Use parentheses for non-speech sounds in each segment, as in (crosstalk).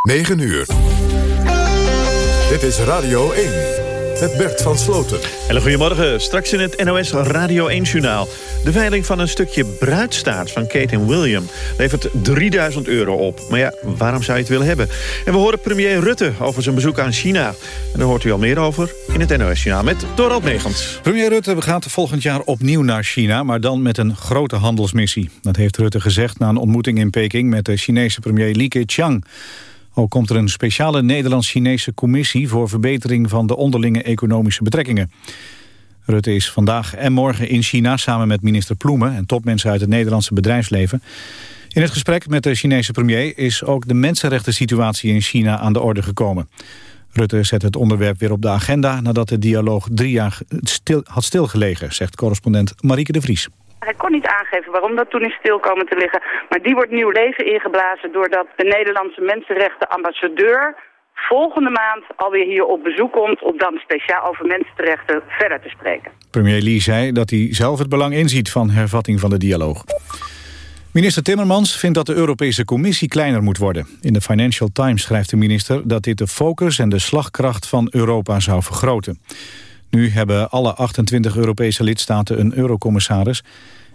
9 uur. Dit is Radio 1 met Bert van Sloten. Hele goedemorgen. Straks in het NOS Radio 1-journaal. De veiling van een stukje bruidstaart van Kate en William... levert 3000 euro op. Maar ja, waarom zou je het willen hebben? En we horen premier Rutte over zijn bezoek aan China. En daar hoort u al meer over in het NOS-journaal met Dorald Megens. Premier Rutte gaat volgend jaar opnieuw naar China... maar dan met een grote handelsmissie. Dat heeft Rutte gezegd na een ontmoeting in Peking... met de Chinese premier Li Keqiang... Ook komt er een speciale Nederlands-Chinese commissie... voor verbetering van de onderlinge economische betrekkingen. Rutte is vandaag en morgen in China samen met minister Ploemen... en topmensen uit het Nederlandse bedrijfsleven. In het gesprek met de Chinese premier... is ook de mensenrechten situatie in China aan de orde gekomen. Rutte zet het onderwerp weer op de agenda... nadat de dialoog drie jaar stil, had stilgelegen, zegt correspondent Marieke de Vries. Hij kon niet aangeven waarom dat toen is stil komen te liggen. Maar die wordt nieuw leven ingeblazen doordat de Nederlandse mensenrechtenambassadeur volgende maand alweer hier op bezoek komt... om dan speciaal over mensenrechten verder te spreken. Premier Lee zei dat hij zelf het belang inziet van hervatting van de dialoog. Minister Timmermans vindt dat de Europese Commissie kleiner moet worden. In de Financial Times schrijft de minister dat dit de focus en de slagkracht van Europa zou vergroten. Nu hebben alle 28 Europese lidstaten een eurocommissaris.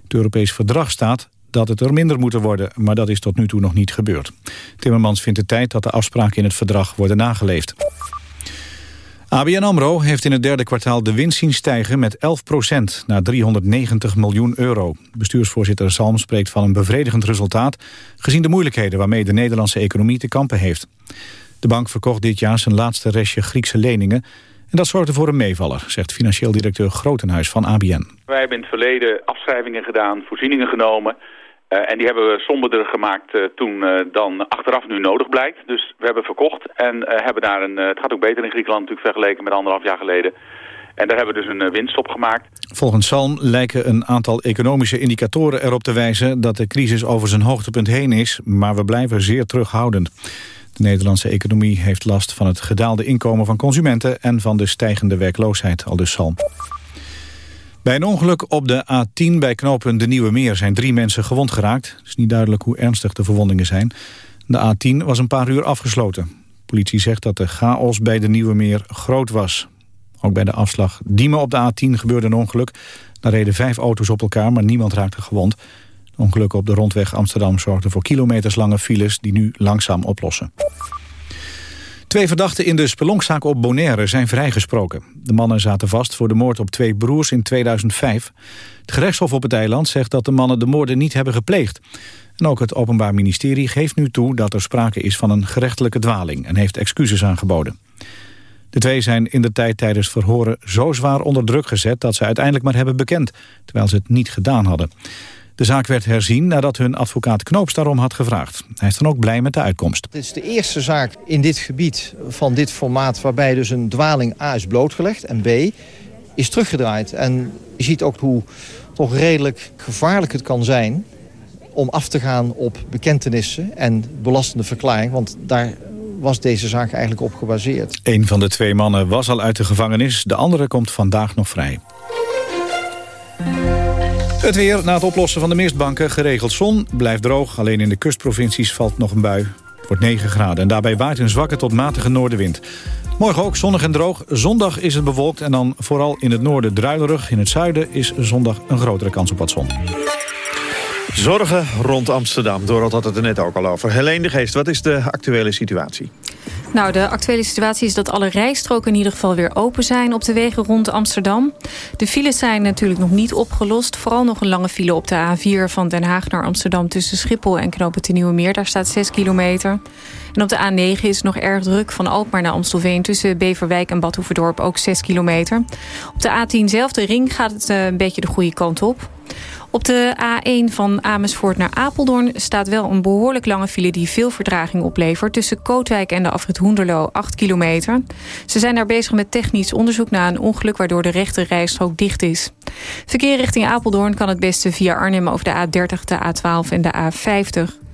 Het Europees verdrag staat dat het er minder moeten worden, maar dat is tot nu toe nog niet gebeurd. Timmermans vindt het tijd dat de afspraken in het verdrag worden nageleefd. ABN AMRO heeft in het derde kwartaal de winst zien stijgen met 11% naar 390 miljoen euro. Bestuursvoorzitter Salm spreekt van een bevredigend resultaat... gezien de moeilijkheden waarmee de Nederlandse economie te kampen heeft. De bank verkocht dit jaar zijn laatste restje Griekse leningen... En dat zorgde voor een meevaller, zegt financieel directeur Grotenhuis van ABN. Wij hebben in het verleden afschrijvingen gedaan, voorzieningen genomen... Uh, en die hebben we somberder gemaakt uh, toen uh, dan achteraf nu nodig blijkt. Dus we hebben verkocht en hebben daar een... het gaat ook beter in Griekenland natuurlijk vergeleken met anderhalf jaar geleden. En daar hebben we dus een winst op gemaakt. Volgens Salm lijken een aantal economische indicatoren erop te wijzen... dat de crisis over zijn hoogtepunt heen is, maar we blijven zeer terughoudend. De Nederlandse economie heeft last van het gedaalde inkomen van consumenten... en van de stijgende werkloosheid, al dus. Bij een ongeluk op de A10 bij knooppunt De Nieuwe Meer zijn drie mensen gewond geraakt. Het is niet duidelijk hoe ernstig de verwondingen zijn. De A10 was een paar uur afgesloten. politie zegt dat de chaos bij De Nieuwe Meer groot was. Ook bij de afslag Diemen op de A10 gebeurde een ongeluk. Daar reden vijf auto's op elkaar, maar niemand raakte gewond. Ongelukken op de rondweg Amsterdam zorgden voor kilometerslange files die nu langzaam oplossen. Twee verdachten in de spelonkzaak op Bonaire zijn vrijgesproken. De mannen zaten vast voor de moord op twee broers in 2005. Het gerechtshof op het eiland zegt dat de mannen de moorden niet hebben gepleegd. En ook het Openbaar Ministerie geeft nu toe dat er sprake is van een gerechtelijke dwaling... en heeft excuses aangeboden. De twee zijn in de tijd tijdens verhoren zo zwaar onder druk gezet... dat ze uiteindelijk maar hebben bekend, terwijl ze het niet gedaan hadden. De zaak werd herzien nadat hun advocaat Knoops daarom had gevraagd. Hij is dan ook blij met de uitkomst. Het is de eerste zaak in dit gebied van dit formaat... waarbij dus een dwaling A is blootgelegd en B is teruggedraaid. En je ziet ook hoe toch redelijk gevaarlijk het kan zijn... om af te gaan op bekentenissen en belastende verklaring. Want daar was deze zaak eigenlijk op gebaseerd. Een van de twee mannen was al uit de gevangenis. De andere komt vandaag nog vrij. Het weer na het oplossen van de mistbanken geregeld zon. Blijft droog, alleen in de kustprovincies valt nog een bui. Het wordt 9 graden en daarbij waait een zwakke tot matige noordenwind. Morgen ook zonnig en droog. Zondag is het bewolkt en dan vooral in het noorden druilerig. In het zuiden is zondag een grotere kans op wat zon. Zorgen rond Amsterdam. Dorot had het er net ook al over. Helene de Geest, wat is de actuele situatie? Nou, de actuele situatie is dat alle rijstroken in ieder geval weer open zijn op de wegen rond Amsterdam. De files zijn natuurlijk nog niet opgelost. Vooral nog een lange file op de A4 van Den Haag naar Amsterdam tussen Schiphol en Knopen te Nieuwe Meer. Daar staat 6 kilometer. En op de A9 is nog erg druk van Alkmaar naar Amstelveen... tussen Beverwijk en Badhoevedorp ook 6 kilometer. Op de A10 zelf, de ring, gaat het eh, een beetje de goede kant op. Op de A1 van Amersfoort naar Apeldoorn staat wel een behoorlijk lange file... die veel verdraging oplevert. Tussen Kootwijk en de afrit Hoenderloo 8 kilometer. Ze zijn daar bezig met technisch onderzoek na een ongeluk... waardoor de rechte rijstrook dicht is. Verkeer richting Apeldoorn kan het beste via Arnhem over de A30, de A12 en de A50.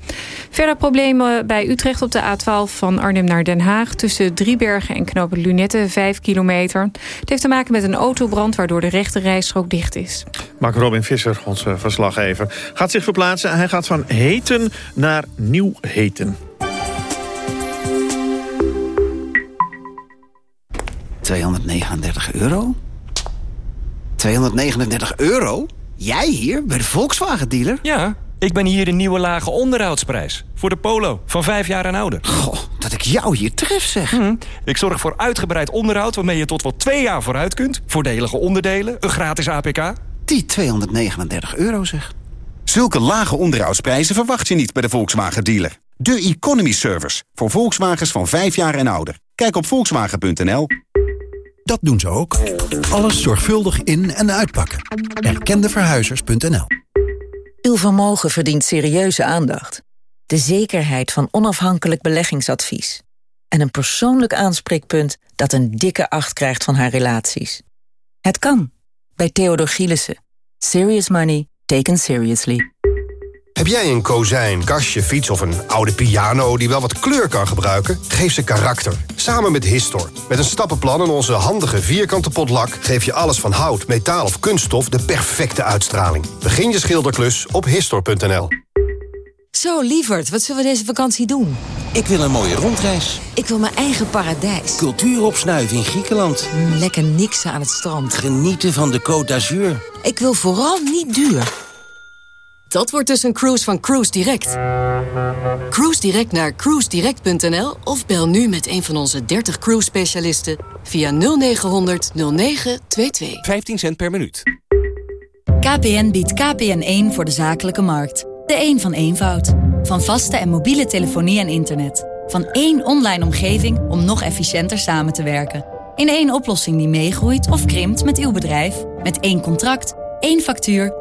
Verder problemen bij Utrecht op de A12 van Arnhem naar Den Haag. Tussen Driebergen en Knopen Lunetten, 5 kilometer. Het heeft te maken met een autobrand waardoor de rechte rijstrook dicht is. Maak Robin Visser, onze eh, verslaggever, gaat zich verplaatsen. Hij gaat van heten naar nieuw heten. ...239 euro? 239 euro? Jij hier, bij de Volkswagen-dealer? Ja ik ben hier de nieuwe lage onderhoudsprijs. Voor de Polo, van vijf jaar en ouder. Goh, dat ik jou hier tref, zeg. Hm, ik zorg voor uitgebreid onderhoud waarmee je tot wel twee jaar vooruit kunt. Voordelige onderdelen, een gratis APK. Die 239 euro, zeg. Zulke lage onderhoudsprijzen verwacht je niet bij de Volkswagen-dealer. De Economy Service, voor Volkswagens van 5 jaar en ouder. Kijk op volkswagen.nl. Dat doen ze ook. Alles zorgvuldig in- en uitpakken. Erkendeverhuizers.nl Uw vermogen verdient serieuze aandacht. De zekerheid van onafhankelijk beleggingsadvies. En een persoonlijk aanspreekpunt dat een dikke acht krijgt van haar relaties. Het kan. Bij Theodor Gielissen. Serious money taken seriously. Heb jij een kozijn, kastje, fiets of een oude piano die wel wat kleur kan gebruiken? Geef ze karakter. Samen met Histor. Met een stappenplan en onze handige vierkante potlak... geef je alles van hout, metaal of kunststof de perfecte uitstraling. Begin je schilderklus op Histor.nl. Zo, lieverd, wat zullen we deze vakantie doen? Ik wil een mooie rondreis. Ik wil mijn eigen paradijs. Cultuur opsnuiven in Griekenland. Mm, lekker niksen aan het strand. Genieten van de Côte d'Azur. Ik wil vooral niet duur. Dat wordt dus een cruise van Cruise Direct. Cruise Direct naar cruisedirect.nl of bel nu met een van onze 30 cruise specialisten via 0900 0922. 15 cent per minuut. KPN biedt KPN1 voor de zakelijke markt. De een van eenvoud. Van vaste en mobiele telefonie en internet. Van één online omgeving om nog efficiënter samen te werken. In één oplossing die meegroeit of krimpt met uw bedrijf. Met één contract, één factuur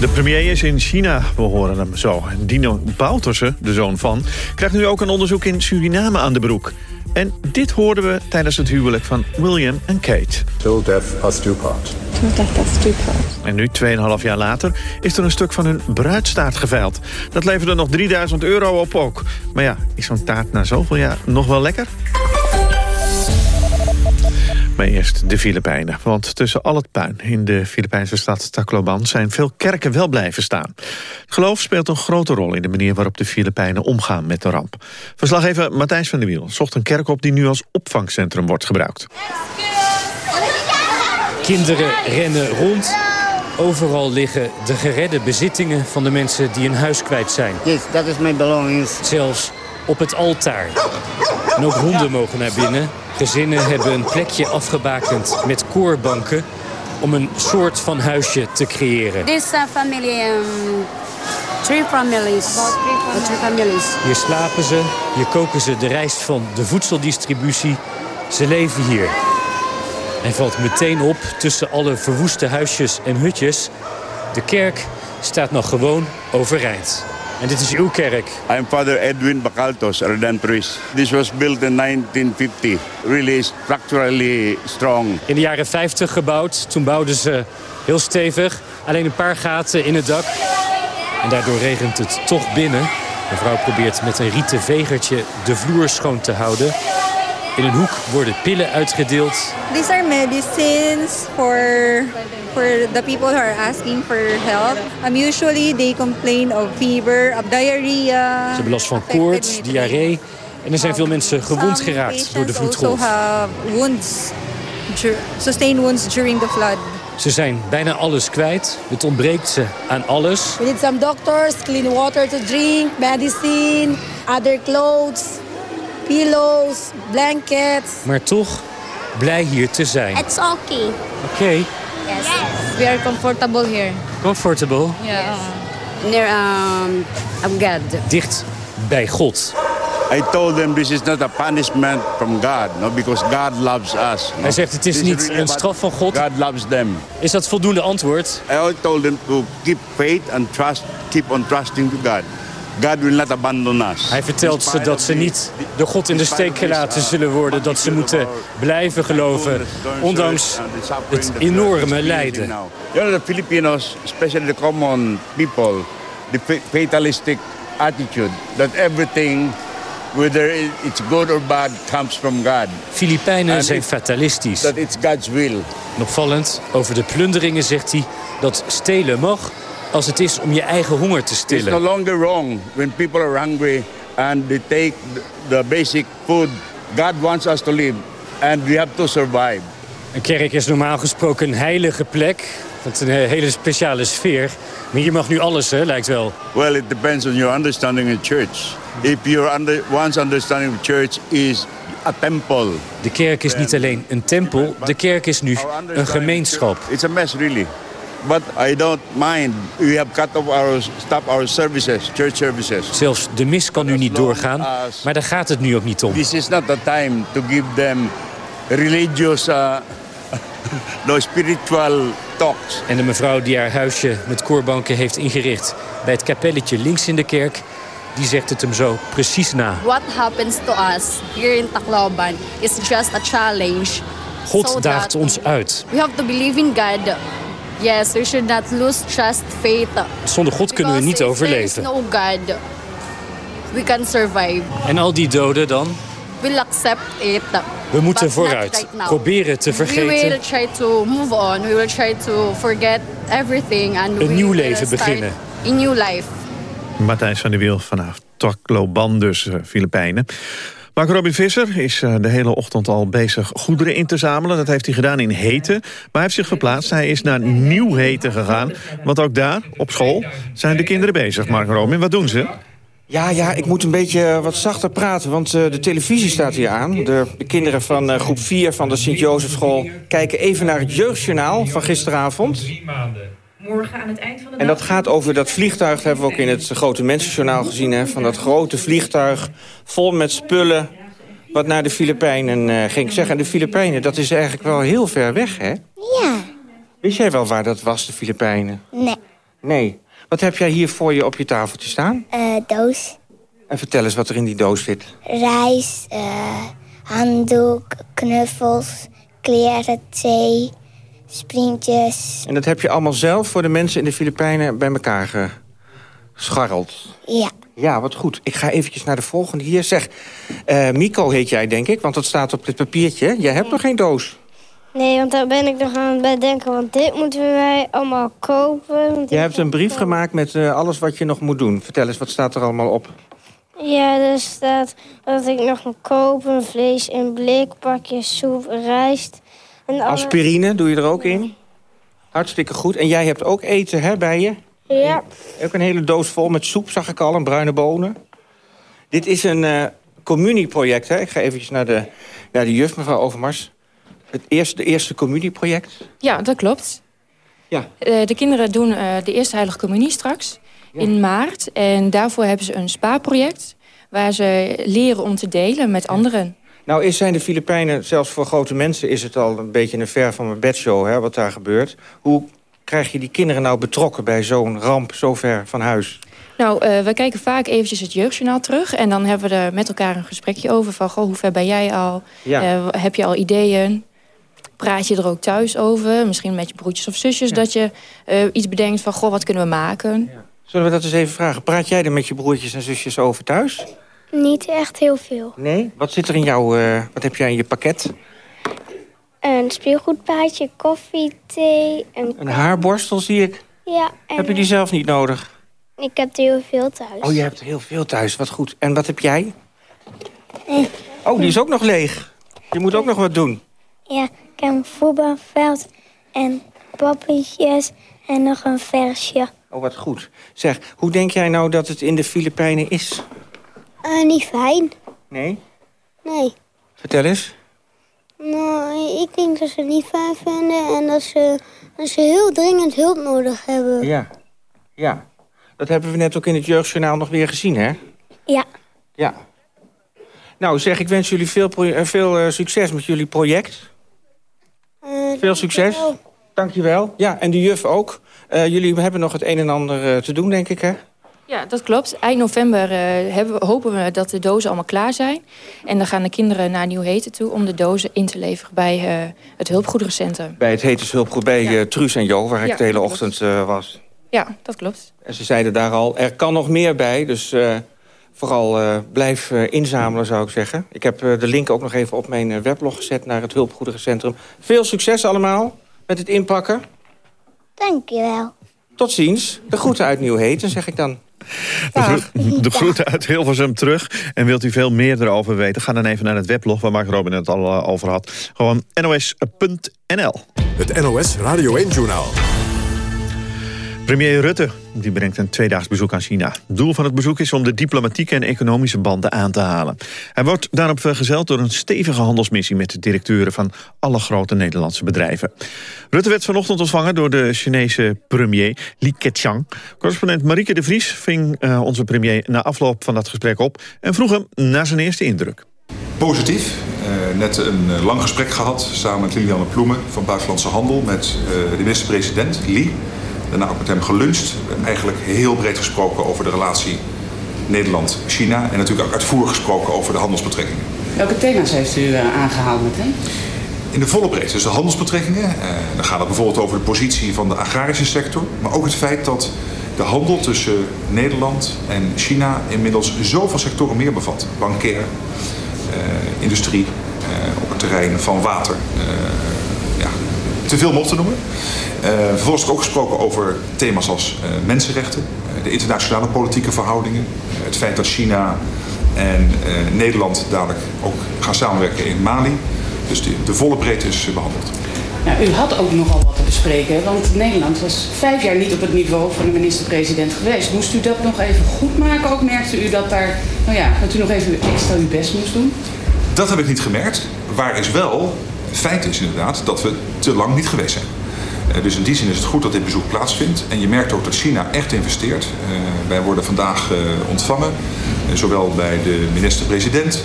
De premier is in China, we horen hem zo. En Dino Bouterse, de zoon van, krijgt nu ook een onderzoek in Suriname aan de broek. En dit hoorden we tijdens het huwelijk van William en Kate. Till death us do part. Till death us do part. En nu, 2,5 jaar later, is er een stuk van hun bruidstaart geveild. Dat leverde nog 3000 euro op ook. Maar ja, is zo'n taart na zoveel jaar nog wel lekker? Maar eerst de Filipijnen. Want tussen al het puin in de Filipijnse stad Tacloban... zijn veel kerken wel blijven staan. Geloof speelt een grote rol in de manier waarop de Filipijnen omgaan met de ramp. Verslaggever Matthijs van der Wiel zocht een kerk op... die nu als opvangcentrum wordt gebruikt. Kinderen rennen rond. Overal liggen de geredde bezittingen van de mensen die een huis kwijt zijn. Yes, that is my belongings. Zelfs op het altaar. En ook honden mogen naar binnen. Gezinnen hebben een plekje afgebakend met koorbanken... om een soort van huisje te creëren. This uh, family, um, three families. Three families. Hier slapen ze, hier koken ze de rijst van de voedseldistributie. Ze leven hier. Hij valt meteen op tussen alle verwoeste huisjes en hutjes. De kerk staat nog gewoon overeind. En dit is uw kerk. I'm Father Edwin Bacaltos, Ardan priest. This was built in 1950. Really structurally strong. In de jaren 50 gebouwd. Toen bouwden ze heel stevig. Alleen een paar gaten in het dak. En daardoor regent het toch binnen. Mevrouw probeert met een rieten vegertje de vloer schoon te houden. In een hoek worden pillen uitgedeeld. These are medicines for for the people who are asking for help. Um, usually they complain of fever, of diarrhea. Ze hebben last van koorts, diarree. En er zijn veel mensen gewond geraakt door de vloedgolf. also have wounds, sustained wounds during the flood. Ze zijn bijna alles kwijt. Het ontbreekt ze aan alles. We need some doctors, clean water to drink, medicine, other clothes, pillows, blankets. Maar toch blij hier te zijn. It's okay. Oké, okay. Yes. We are comfortable here. comfortable. Yeah. Near um, God. Dicht bij God. I told them this is not a punishment from God, no, because God loves us. No. Hij zegt het is This niet really een straf van God. God loves them. Is dat voldoende antwoord? I told them to keep faith and trust, keep on trusting to God. God will not abandon us. Hij vertelt ze dat ze niet door God in de steek gelaten zullen worden. Dat ze moeten blijven geloven, ondanks het enorme lijden. You know, the Filipinos, especially the common people, the fa- fatalistic attitude that everything, whether it's good or bad, comes from God. Filipijnen zijn fatalistisch. That it's God's will. En opvallend, over de plunderingen zegt hij dat stelen mag als het is om je eigen honger te It's no stillen. longer wrong when people are hungry and they take the- basic food. God wants us to live and we have to survive. Een kerk is normaal gesproken een heilige plek. Met een eh, hele speciale sfeer. Maar hier mag nu alles, hè, lijkt wel. Well, it depends on your understanding of church. If your under, one's understanding of church is a temple. De kerk is niet alleen een tempel, de kerk is nu een gemeenschap. It's a mess, really. But I don't mind. We have cut off our, stop our services, church services. Zelfs de mis kan nu niet doorgaan, maar daar gaat het nu ook niet om. This is not the time to give them religious, uh, (laughs) no spiritual talks. En de mevrouw die haar huisje met koorbanken heeft ingericht... bij het kapelletje links in de kerk, die zegt het hem zo precies na. What happens to us here in Tacloban is just a challenge. God daagt ons uit. We have to believe in God. Yes, we should not lose trust, faith. Zonder God kunnen we niet overleven. No God. We can survive. En al die doden dan? We'll accept it. We moeten vooruit. right. Proberen te We will vergeten. try to move on. We will try to forget everything. And Een nieuw leven beginnen. A new life. Matthijs van der Wiel vanaf Tacloban dus, eh, Filipijnen. Mark Robin Visser is eh, de hele ochtend al bezig goederen in te zamelen. Dat heeft hij gedaan in Heten. Maar hij heeft zich verplaatst. Hij is naar Nieuw Heten gegaan. Want ook daar, op school, zijn de kinderen bezig. Mark Robin, wat doen ze? Ja, ja, ik moet een beetje eh, wat zachter praten, want eh, de televisie staat hier aan. De, de kinderen van groep 4 van de Sint-Jozefschool kijken even naar het jeugdjournaal van gisteravond. Morgen aan het eind van de En dat gaat over dat vliegtuig, dat hebben we ook in het grote mensenjournaal gezien... Hè, van dat grote vliegtuig vol met spullen wat naar de Filipijnen eh, ging. Ik zeg, en de Filipijnen, dat is eigenlijk wel heel ver weg, hè? Ja, Wist jij wel waar dat was, de Filipijnen? nee. Nee. Wat heb jij hier voor je op je tafeltje staan? Eh, doos, En vertel eens wat er in die doos zit. rijst, eh, handdoek, knuffels, kleren, thee, sprintjes. En dat heb je allemaal zelf voor de mensen in de Filipijnen bij elkaar gescharreld. Ja, Ja, wat goed. Ik ga eventjes naar de volgende hier. Zeg, eh Mico heet jij, denk ik, want dat staat op dit papiertje. Jij hebt nog geen doos. Nee, want daar ben ik nog aan het bedenken. Want dit moeten wij allemaal kopen. Jij hebt een brief gemaakt met eh, alles wat je nog moet doen. Vertel eens, wat staat er allemaal op? Ja, er staat dat ik nog moet kopen. Vlees in blik, pakjes soep, rijst. En Aspirine, doe je er ook in? Hartstikke goed. En jij hebt ook eten hè, bij je? Ja. Ook een hele doos vol met soep, zag ik al, en bruine bonen. Dit is een eh communieproject. Hè? Ik ga eventjes naar de, naar de juf, mevrouw Overmars. Het eerste, de eerste communieproject. Ja, dat klopt. Ja. Eh, de kinderen doen eh, de eerste heilige communie straks in maart. En daarvoor hebben ze een spa-project... waar ze leren om te delen met anderen. Nou, is zijn de Filipijnen, zelfs voor grote mensen... is het al een beetje een ver van mijn bedshow, hè, wat daar gebeurt. Hoe krijg je die kinderen nou betrokken bij zo'n ramp zo ver van huis? Nou, eh, we kijken vaak eventjes het jeugdjournaal terug... en dan hebben we er met elkaar een gesprekje over... van, goh, hoe ver ben jij al? Ja. Eh, heb je al ideeën? Praat je er ook thuis over? Misschien met je broertjes of zusjes... dat je eh, iets bedenkt van, goh, wat kunnen we maken? Zullen we dat eens even vragen? Praat jij er met je broertjes en zusjes over thuis? Niet echt heel veel. Nee? Wat zit er in jouw... eh, wat heb jij in je pakket? Een speelgoedpaadje, koffie, thee. Een, Een haarborstel, zie ik. Ja, en Heb je die zelf niet nodig? ik heb er heel veel thuis. Oh, je hebt heel veel thuis. Wat goed. En wat heb jij? Oh, die is ook nog leeg. Je moet ook nog wat doen. Ja, ik heb een voetbalveld en poppetjes en nog een versje. Oh, wat goed. Zeg, hoe denk jij nou dat het in de Filipijnen is? Eh, niet fijn. Nee? Nee. Vertel eens. Nou, ik denk dat ze het niet fijn vinden en dat ze, dat ze heel dringend hulp nodig hebben. Ja. Ja. Dat hebben we net ook in het Jeugdjournaal nog weer gezien, hè? Ja. Ja. Nou, zeg, ik wens jullie veel, eh, veel eh, succes met jullie project. Veel succes. Dankjewel. Ja, en de juf ook. Jullie hebben nog het een en ander te doen, denk ik, hè? Ja, dat klopt. Eind november uh, hebben, hopen we dat de dozen allemaal klaar zijn. En dan gaan de kinderen naar Nieuw Heten toe... om de dozen in te leveren bij uh, het hulpgoederencentrum. Bij het Hetens hulpgoed bij ja. Truus en Jo, waar ja, ik de hele ochtend was. Ja, dat klopt. En ze zeiden daar al, er kan nog meer bij, dus... Vooral uh, blijf uh, inzamelen, zou ik zeggen. Ik heb uh, de link ook nog even op mijn weblog gezet... naar het Hulpgoederencentrum. Veel succes allemaal met het inpakken. Dankjewel. Tot ziens. De groeten uit Nieuw Heten, zeg ik dan. De, gro de groeten uit Hilversum terug. En wilt u veel meer erover weten? Ga dan even naar het weblog waar Mark Robin het al over had. Gewoon nos.nl. Het NOS Radio 1-journaal. Premier Rutte die brengt een tweedaags bezoek aan China. Doel van het bezoek is om de diplomatieke en economische banden aan te halen. Hij wordt daarop vergezeld door een stevige handelsmissie... met de directeuren van alle grote Nederlandse bedrijven. Rutte werd vanochtend ontvangen door de Chinese premier Li Keqiang. Correspondent Marieke de Vries ving uh, onze premier na afloop van dat gesprek op... en vroeg hem naar zijn eerste indruk. Positief. Uh, net een lang gesprek gehad samen met Lilianne Ploemen van Buitenlandse Handel... met de minister-president Li... Daarna ook met hem geluncht. Eigenlijk heel breed gesproken over de relatie Nederland-China. En natuurlijk ook uitvoerig gesproken over de handelsbetrekkingen. Welke thema's heeft u uh, aangehaald met hem? In de volle breedte. Dus de handelsbetrekkingen. Uh, dan gaat het bijvoorbeeld over de positie van de agrarische sector. Maar ook het feit dat de handel tussen Nederland en China inmiddels zoveel sectoren meer bevat. Bankair, uh, industrie, op het terrein van water. Te veel om op te noemen. Uh, vervolgens ook gesproken over thema's als uh, mensenrechten, uh, de internationale politieke verhoudingen, het feit dat China en Nederland dadelijk ook gaan samenwerken in Mali. Dus de, de volle breedte is behandeld. Nou, u had ook nogal wat te bespreken, want Nederland was vijf jaar niet op het niveau van de minister-president geweest. Moest u dat nog even goed maken? Ook merkte u dat, daar, nou ja, dat u nog even extra uw best moest doen? Dat heb ik niet gemerkt. Waar is wel, feit is inderdaad, dat we te lang niet geweest zijn. Uh, dus in die zin is het goed dat dit bezoek plaatsvindt. En je merkt ook dat China echt investeert. Uh, wij worden vandaag uh, ontvangen, zowel bij de minister-president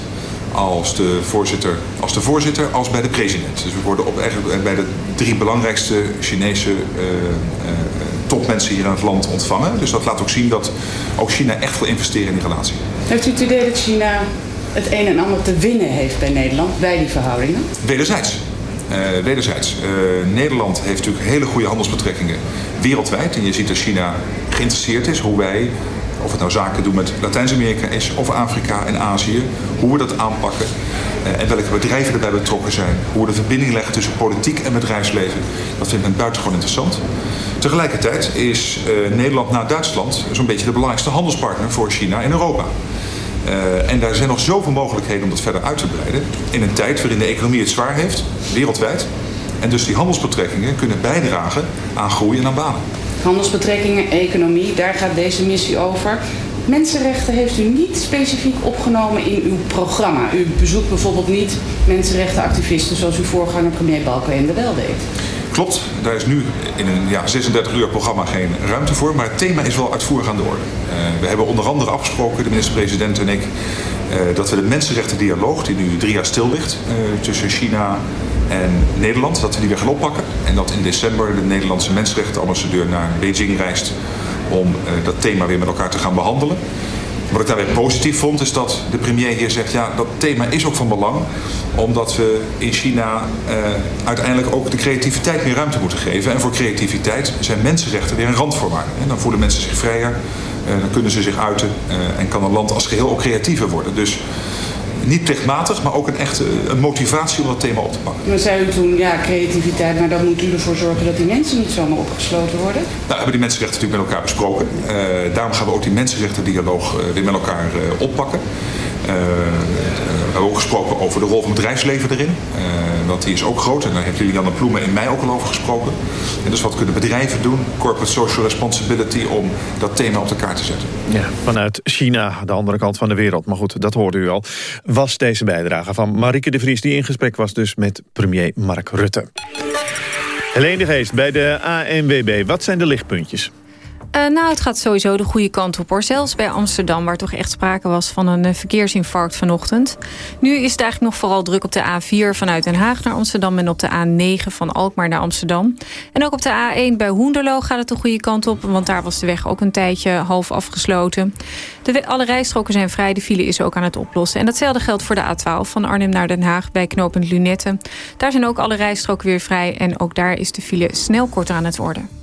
als de, voorzitter, als de voorzitter als bij de president. Dus we worden op, eigenlijk bij de drie belangrijkste Chinese topmensen hier in het land ontvangen. Dus dat laat ook zien dat ook China echt wil investeren in die relatie. Heeft u het idee dat China het een en ander te winnen heeft bij Nederland, bij die verhoudingen? Wederzijds. Uh, wederzijds. Uh, Nederland heeft natuurlijk hele goede handelsbetrekkingen wereldwijd. En je ziet dat China geïnteresseerd is hoe wij, of het nou zaken doen met Latijns-Amerika is, of Afrika en Azië, hoe we dat aanpakken. Uh, en welke bedrijven erbij betrokken zijn. Hoe we de verbinding leggen tussen politiek en bedrijfsleven. Dat vindt men buitengewoon interessant. Tegelijkertijd is Nederland na Duitsland zo'n beetje de belangrijkste handelspartner voor China in Europa. Uh, en daar zijn nog zoveel mogelijkheden om dat verder uit te breiden. In een tijd waarin de economie het zwaar heeft, wereldwijd. En dus die handelsbetrekkingen kunnen bijdragen aan groei en aan banen. Handelsbetrekkingen, economie, daar gaat deze missie over. Mensenrechten heeft u niet specifiek opgenomen in uw programma. U bezoekt bijvoorbeeld niet mensenrechtenactivisten zoals uw voorganger premier Balkenende wel deed. Klopt, daar is nu in een ja, 36 uur programma geen ruimte voor. Maar het thema is wel uitvoerig aan de orde. Uh, we hebben onder andere afgesproken, de minister-president en ik... Uh, dat we de mensenrechtendialoog, die nu drie jaar stil ligt... Uh, tussen China en Nederland, dat we die weer gaan oppakken. En dat in december de Nederlandse mensenrechtenambassadeur naar Beijing reist... om dat thema weer met elkaar te gaan behandelen. Wat ik daarbij positief vond is dat de premier hier zegt... ja, dat thema is ook van belang omdat we in China uh, uiteindelijk ook de creativiteit meer ruimte moeten geven. En voor creativiteit zijn mensenrechten weer een randvoorwaarde. En dan voelen mensen zich vrijer, uh, dan kunnen ze zich uiten... Uh, en kan een land als geheel ook creatiever worden. Dus niet plichtmatig, maar ook een echte een motivatie om dat thema op te pakken. Maar zei u toen, ja, creativiteit, maar dan moet u ervoor zorgen dat die mensen niet zomaar opgesloten worden? Nou, we hebben die mensenrechten natuurlijk met elkaar besproken. Uh, daarom gaan we ook die mensenrechtendialoog uh, weer met elkaar uh, oppakken. Uh, we hebben ook gesproken over de rol van het bedrijfsleven erin. Want die is ook groot. En daar heeft Lilianne Ploemen in mei ook al over gesproken. En dus wat kunnen bedrijven doen, corporate social responsibility, om dat thema op de kaart te zetten. Ja, vanuit China, de andere kant van de wereld. Maar goed, dat hoorde u al. Was deze bijdrage van Marike de Vries, die in gesprek was dus met premier Mark Rutte. Helene de Geest bij de ANWB. Wat zijn de lichtpuntjes? Uh, nou, het gaat sowieso de goede kant op hoor. Zelfs bij Amsterdam, waar toch echt sprake was van een uh, verkeersinfarct vanochtend. Nu is het eigenlijk nog vooral druk op de A4 vanuit Den Haag naar Amsterdam... en op de A9 van Alkmaar naar Amsterdam. En ook op de A1 bij Hoenderloo gaat het de goede kant op... want daar was de weg ook een tijdje half afgesloten. De, alle rijstroken zijn vrij, de file is ook aan het oplossen. En datzelfde geldt voor de A12 van Arnhem naar Den Haag bij knooppunt Lunette. Daar zijn ook alle rijstroken weer vrij en ook daar is de file snel korter aan het worden.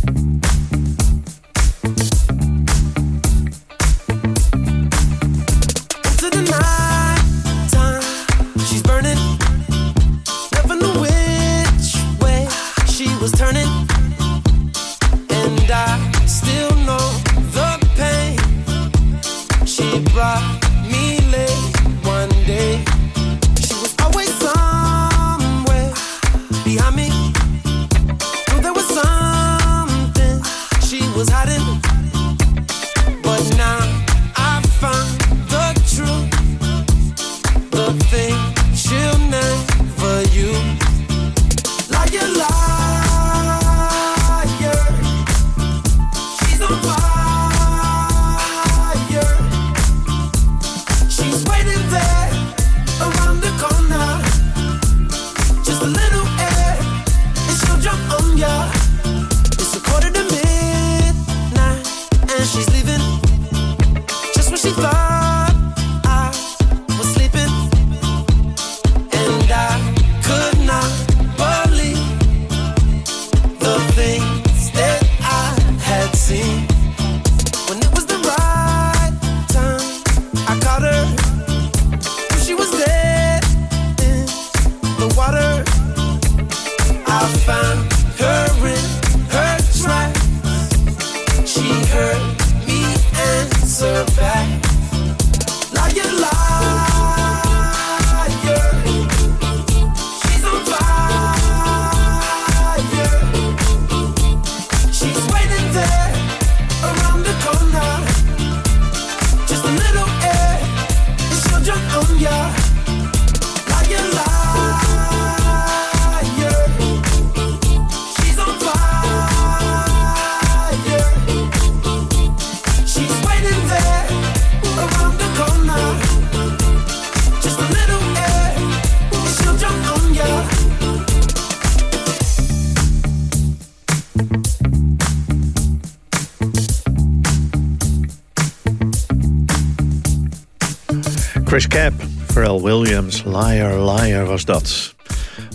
Williams, Liar, Liar was dat.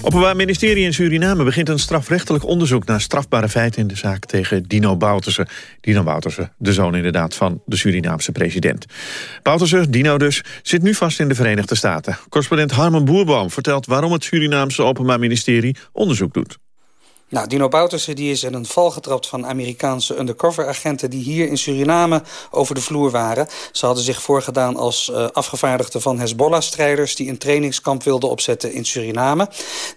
Openbaar Ministerie in Suriname begint een strafrechtelijk onderzoek... naar strafbare feiten in de zaak tegen Dino Bouterse. Dino Bouterse, de zoon inderdaad van de Surinaamse president. Bouterse, Dino dus, zit nu vast in de Verenigde Staten. Correspondent Harman Boerboom vertelt waarom het Surinaamse Openbaar Ministerie onderzoek doet. Nou, Dino Bouterse die is in een val getrapt van Amerikaanse undercover-agenten... die hier in Suriname over de vloer waren. Ze hadden zich voorgedaan als uh, afgevaardigden van Hezbollah-strijders... die een trainingskamp wilden opzetten in Suriname.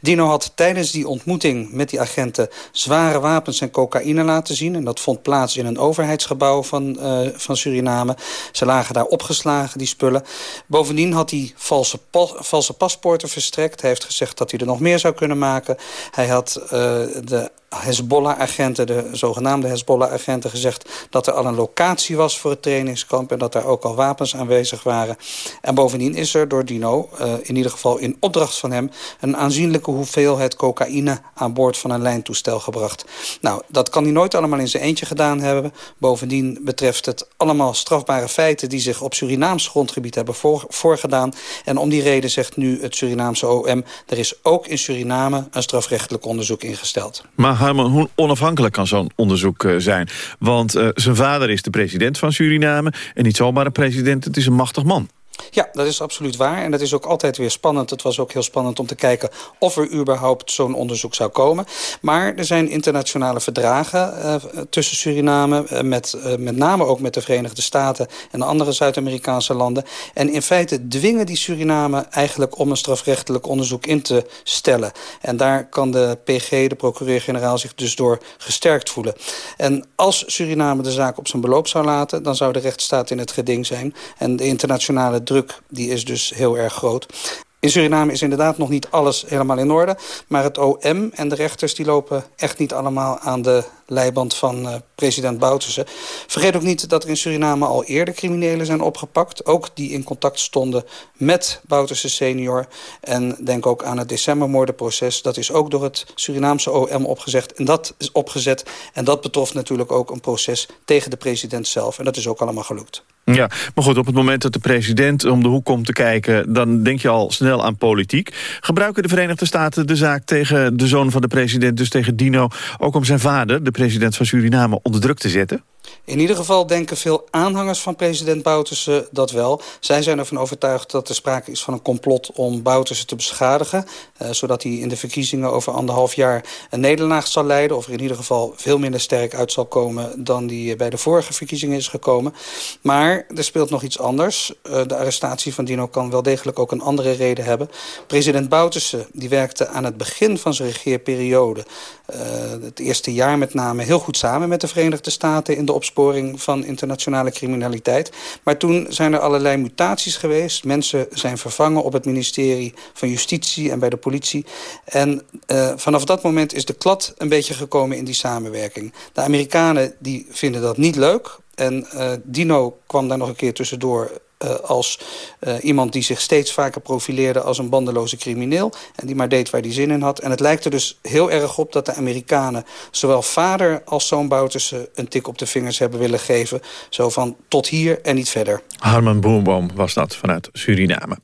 Dino had tijdens die ontmoeting met die agenten... zware wapens en cocaïne laten zien. En dat vond plaats in een overheidsgebouw van, uh, van Suriname. Ze lagen daar opgeslagen, die spullen. Bovendien had hij valse, valse paspoorten verstrekt. Hij heeft gezegd dat hij er nog meer zou kunnen maken. Hij had... Uh, de Hezbollah-agenten, de zogenaamde Hezbollah-agenten... gezegd dat er al een locatie was voor het trainingskamp... en dat daar ook al wapens aanwezig waren. En bovendien is er door Dino, uh, in ieder geval in opdracht van hem... een aanzienlijke hoeveelheid cocaïne aan boord van een lijntoestel gebracht. Nou, dat kan hij nooit allemaal in zijn eentje gedaan hebben. Bovendien betreft het allemaal strafbare feiten... die zich op Surinaams grondgebied hebben voor, voorgedaan. En om die reden zegt nu het Surinaamse OM... er is ook in Suriname een strafrechtelijk onderzoek ingesteld. Maar Hoe onafhankelijk kan zo'n onderzoek uh, zijn? Want uh, zijn vader is de president van Suriname... en niet zomaar een president, het is een machtig man. Ja, dat is absoluut waar. En dat is ook altijd weer spannend. Het was ook heel spannend om te kijken of er überhaupt zo'n onderzoek zou komen. Maar er zijn internationale verdragen uh, tussen Suriname... Uh, met, uh, met name ook met de Verenigde Staten en andere Zuid-Amerikaanse landen. En in feite dwingen die Suriname eigenlijk om een strafrechtelijk onderzoek in te stellen. En daar kan de PG, de procureur-generaal, zich dus door gesterkt voelen. En als Suriname de zaak op zijn beloop zou laten... dan zou de rechtsstaat in het geding zijn. En de internationale druk die is dus heel erg groot. In Suriname is inderdaad nog niet alles helemaal in orde. Maar het OM en de rechters die lopen echt niet allemaal aan de leiband van uh, president Bouterse. Vergeet ook niet dat er in Suriname al eerder criminelen zijn opgepakt. Ook die in contact stonden met Bouterse senior. En denk ook aan het decembermoordenproces. Dat is ook door het Surinaamse OM opgezet. En dat is opgezet. En dat betrof natuurlijk ook een proces tegen de president zelf. En dat is ook allemaal gelukt. Ja, maar goed, op het moment dat de president om de hoek komt te kijken... dan denk je al snel aan politiek. Gebruiken de Verenigde Staten de zaak tegen de zoon van de president... dus tegen Dino, ook om zijn vader, de president van Suriname, onder druk te zetten? In ieder geval denken veel aanhangers van president Bouterse dat wel. Zij zijn ervan overtuigd dat er sprake is van een complot om Bouterse te beschadigen. Uh, zodat hij in de verkiezingen over anderhalf jaar een nederlaag zal leiden. Of er in ieder geval veel minder sterk uit zal komen dan die bij de vorige verkiezingen is gekomen. Maar er speelt nog iets anders. Uh, de arrestatie van Dino kan wel degelijk ook een andere reden hebben. President Bouterse die werkte aan het begin van zijn regeerperiode... Uh, het eerste jaar met name heel goed samen met de Verenigde Staten... in de opsporing van internationale criminaliteit. Maar toen zijn er allerlei mutaties geweest. Mensen zijn vervangen op het ministerie van Justitie en bij de politie. En uh, vanaf dat moment is de klad een beetje gekomen in die samenwerking. De Amerikanen die vinden dat niet leuk. En uh, Dino kwam daar nog een keer tussendoor uh, als uh, iemand die zich steeds vaker profileerde als een bandeloze crimineel. En die maar deed waar hij zin in had. En het lijkt er dus heel erg op dat de Amerikanen... zowel vader als zoon Bouterse een tik op de vingers hebben willen geven. Zo van tot hier en niet verder. Harman Boomboom was dat vanuit Suriname.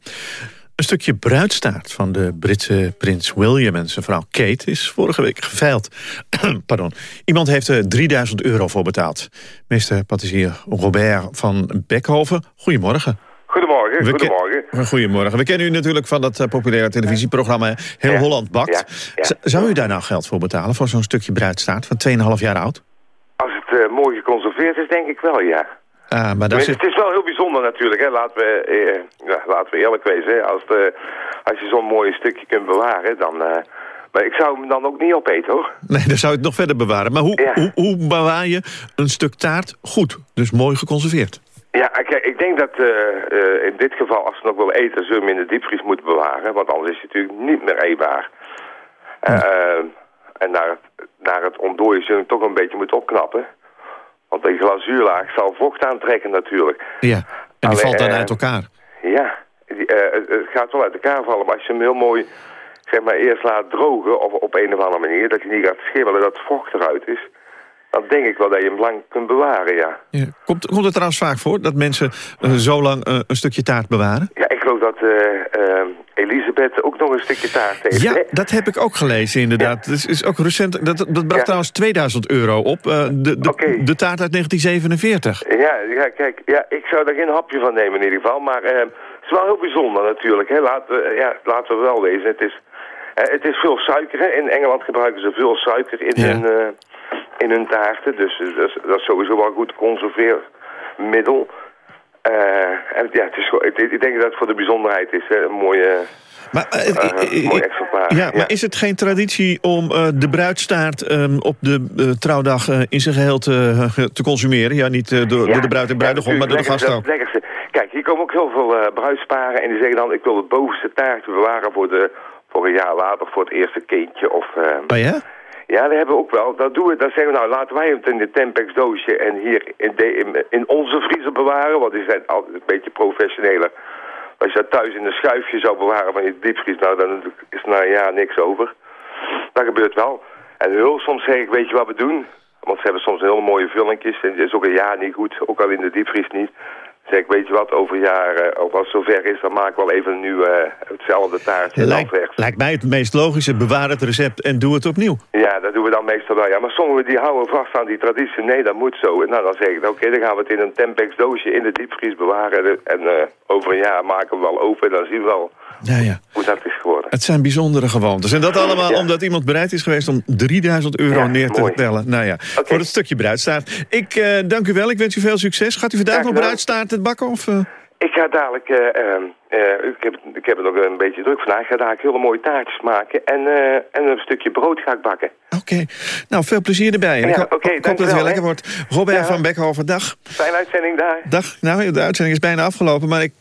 Een stukje bruidstaart van de Britse prins William en zijn vrouw Kate is vorige week geveild. (clears throat) Pardon. Iemand heeft er 3000 euro voor betaald. Meester patissier Robert van Beckhoven, goedemorgen. Goedemorgen, We goedemorgen. Goedemorgen. We kennen u natuurlijk van dat uh, populaire televisieprogramma Heel ja. Holland Bakt. Ja. Ja. Zou u daar nou geld voor betalen, voor zo'n stukje bruidstaart van 2,5 jaar oud? Als het uh, mooi geconserveerd is, denk ik wel, ja. Ah, maar dat. Het is wel heel bijzonder natuurlijk, hè. Laten, we, eh, ja, laten we eerlijk wezen. Hè. Als, de, als je zo'n mooi stukje kunt bewaren, dan... Uh, maar ik zou hem dan ook niet opeten, hoor. Nee, dan zou je het nog verder bewaren. Maar hoe, ja. hoe, hoe bewaar je een stuk taart goed? Dus mooi geconserveerd? Ja, kijk, ik denk dat uh, uh, in dit geval, als we nog willen eten, zullen we hem in de diepvries moeten bewaren. Want anders is het natuurlijk niet meer eetbaar. Hm. en naar het, naar het ontdooien zullen we toch een beetje moeten opknappen. Want de glazuurlaag zal vocht aantrekken natuurlijk. Ja, en die valt dan uh, uit elkaar. Ja, die, uh, het gaat wel uit elkaar vallen. Maar als je hem heel mooi zeg maar, eerst laat drogen... of op een of andere manier, dat je niet gaat schimmelen dat het vocht eruit is... dan denk ik wel dat je hem lang kunt bewaren, ja. ja. Komt, komt het trouwens vaak voor dat mensen uh, zo lang een stukje taart bewaren? Ja, ik geloof dat Elisabeth ook nog een stukje taart heeft. Ja, dat heb ik ook gelezen inderdaad. Ja. Dat is ook recent. Dat, dat bracht ja. trouwens 2000 euro op. Uh, de, de, okay. de, taart uit 1947. Ja, ja, kijk, ja, ik zou daar geen hapje van nemen in ieder geval. Maar uh, het is wel heel bijzonder natuurlijk. Hè. Laten, we, ja, laten we wel wezen. Het is, uh, het is veel suiker. Hè. In Engeland gebruiken ze veel suiker in, ja. hun, in hun taarten. Dus dat is, dat is sowieso wel een goed conserveermiddel. Uh, en ja, het is, ik, ik, denk dat het voor de bijzonderheid is. Hè, een mooie... Maar, uh, uh, mooi exemplaar. Ja, ja, maar is het geen traditie om de bruidstaart um, op de trouwdag in zijn geheel te, te consumeren? Ja, niet door, ja, door, de bruid en bruidegom, ja, maar door de gast ook. Kijk, hier komen ook heel veel bruidsparen en die zeggen dan... ik wil de bovenste taart bewaren voor, de, voor een jaar later, voor het eerste kindje. Of, oh ja? Ja, dat hebben we ook wel. Dat doen we, dan zeggen we nou, laten wij het in de Tempex doosje en hier in, de, in, onze vriezer bewaren. Want die zijn altijd een beetje professioneler. Als je dat thuis in een schuifje zou bewaren van je diepvries, nou dan is na een jaar niks over. Dat gebeurt wel. En heel soms zeg ik, weet je wat we doen? Want ze hebben soms heel mooie vullingjes en het is ook een jaar niet goed, ook al in de diepvries niet zeg ik, weet je wat, over jaren, of als het zover is, dan maak ik wel even een nieuw, uh, hetzelfde taartje. Lijkt, lijkt mij het meest logische, bewaar het recept en doe het opnieuw. Ja, dat doen we dan meestal wel. Ja, maar sommigen die houden vast aan die traditie. Nee, dat moet zo. Nou, dan zeg ik, oké, okay, dan gaan we het in een Tempex doosje in de diepvries bewaren. En uh, over een jaar maken we wel open en dan zien we wel ja, ja. hoe dat is geworden. Het zijn bijzondere gewoontes. En dat allemaal ja. omdat iemand bereid is geweest om 3000 euro ja, neer te mooi. tellen. Nou ja, okay. voor het stukje bruidstaart. Ik uh, dank u wel, ik wens u veel succes. Gaat u vandaag nog bruidstaart het bakken? Of, uh... Ik ga dadelijk, uh, ik, heb, ik heb er nog een beetje druk vandaag. Ik ga dadelijk hele mooie taartjes maken en, en een stukje brood ga ik bakken. Oké, okay. nou veel plezier erbij. Ja, ik ho okay, hoop dat het weer lekker wordt. Robert ja. van Beckhoven, dag. Fijne uitzending daar. Dag, nou de uitzending is bijna afgelopen, maar ik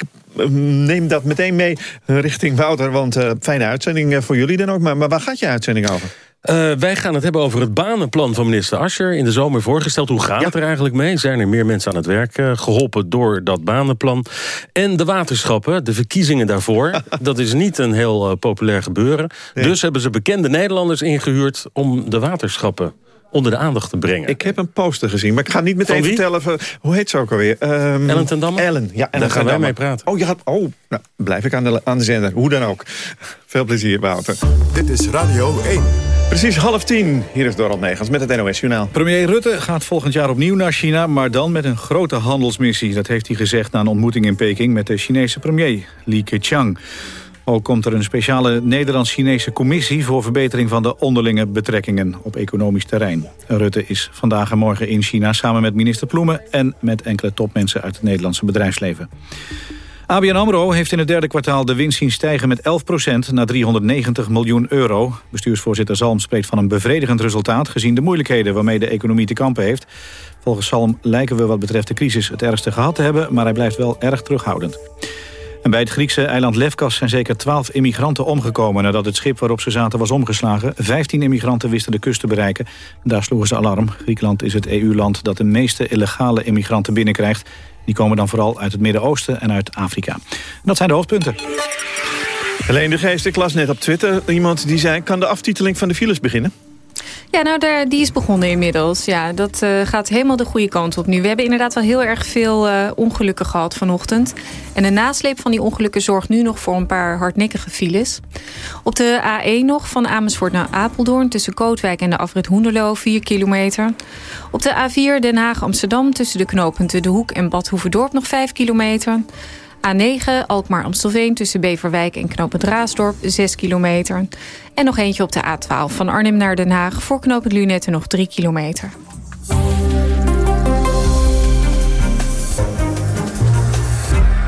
neem dat meteen mee richting Wouter, want uh, fijne uitzending voor jullie dan ook. Maar, maar waar gaat je uitzending over? Uh, wij gaan het hebben over het banenplan van minister Ascher. In de zomer voorgesteld. Hoe gaat het er eigenlijk mee? Zijn er meer mensen aan het werk uh, geholpen door dat banenplan? En de waterschappen, de verkiezingen daarvoor. (laughs) dat is niet een heel uh, populair gebeuren. Nee. Dus hebben ze bekende Nederlanders ingehuurd... om de waterschappen onder de aandacht te brengen. Ik heb een poster gezien, maar ik ga niet meteen vertellen... Van, hoe heet ze ook alweer? Um, Ellen ten Damme? Ellen, ja. Ellen Daar gaan wij mee praten. Oh, je gaat, oh nou, blijf ik aan de, aan de zender. Hoe dan ook. Veel plezier, Wouter. Dit is Radio 1. Precies half tien. Hier is Dorald Negens met het NOS Journaal. Premier Rutte gaat volgend jaar opnieuw naar China... maar dan met een grote handelsmissie. Dat heeft hij gezegd na een ontmoeting in Peking... met de Chinese premier Li Keqiang. Ook komt er een speciale Nederlands-Chinese commissie... voor verbetering van de onderlinge betrekkingen op economisch terrein. Rutte is vandaag en morgen in China samen met minister Ploemen... en met enkele topmensen uit het Nederlandse bedrijfsleven. ABN AMRO heeft in het derde kwartaal de winst zien stijgen met 11% naar 390 miljoen euro. Bestuursvoorzitter Zalm spreekt van een bevredigend resultaat... gezien de moeilijkheden waarmee de economie te kampen heeft. Volgens Zalm lijken we wat betreft de crisis het ergste gehad te hebben... maar hij blijft wel erg terughoudend. En bij het Griekse eiland Lefkas zijn zeker 12 immigranten omgekomen... nadat het schip waarop ze zaten was omgeslagen. 15 immigranten wisten de kust te bereiken. Daar sloegen ze alarm. Griekenland is het EU-land dat de meeste illegale immigranten binnenkrijgt. Die komen dan vooral uit het Midden-Oosten en uit Afrika. Dat zijn de hoofdpunten. Alleen de Geest, ik las net op Twitter iemand die zei... kan de aftiteling van de files beginnen? Ja, nou, daar, die is begonnen inmiddels. Ja, dat uh, gaat helemaal de goede kant op nu. We hebben inderdaad wel heel erg veel uh, ongelukken gehad vanochtend. En de nasleep van die ongelukken zorgt nu nog voor een paar hardnekkige files. Op de A1 nog, van Amersfoort naar Apeldoorn... tussen Kootwijk en de afrit Hoenderloo, 4 kilometer. Op de A4 Den Haag-Amsterdam tussen de knooppunten De Hoek en Bad Hoeverdorp nog 5 kilometer... A9 Alkmaar-Amstelveen tussen Beverwijk en Knoopend Raasdorp 6 kilometer. En nog eentje op de A12 van Arnhem naar Den Haag... voor Knoopend Lunette nog 3 kilometer.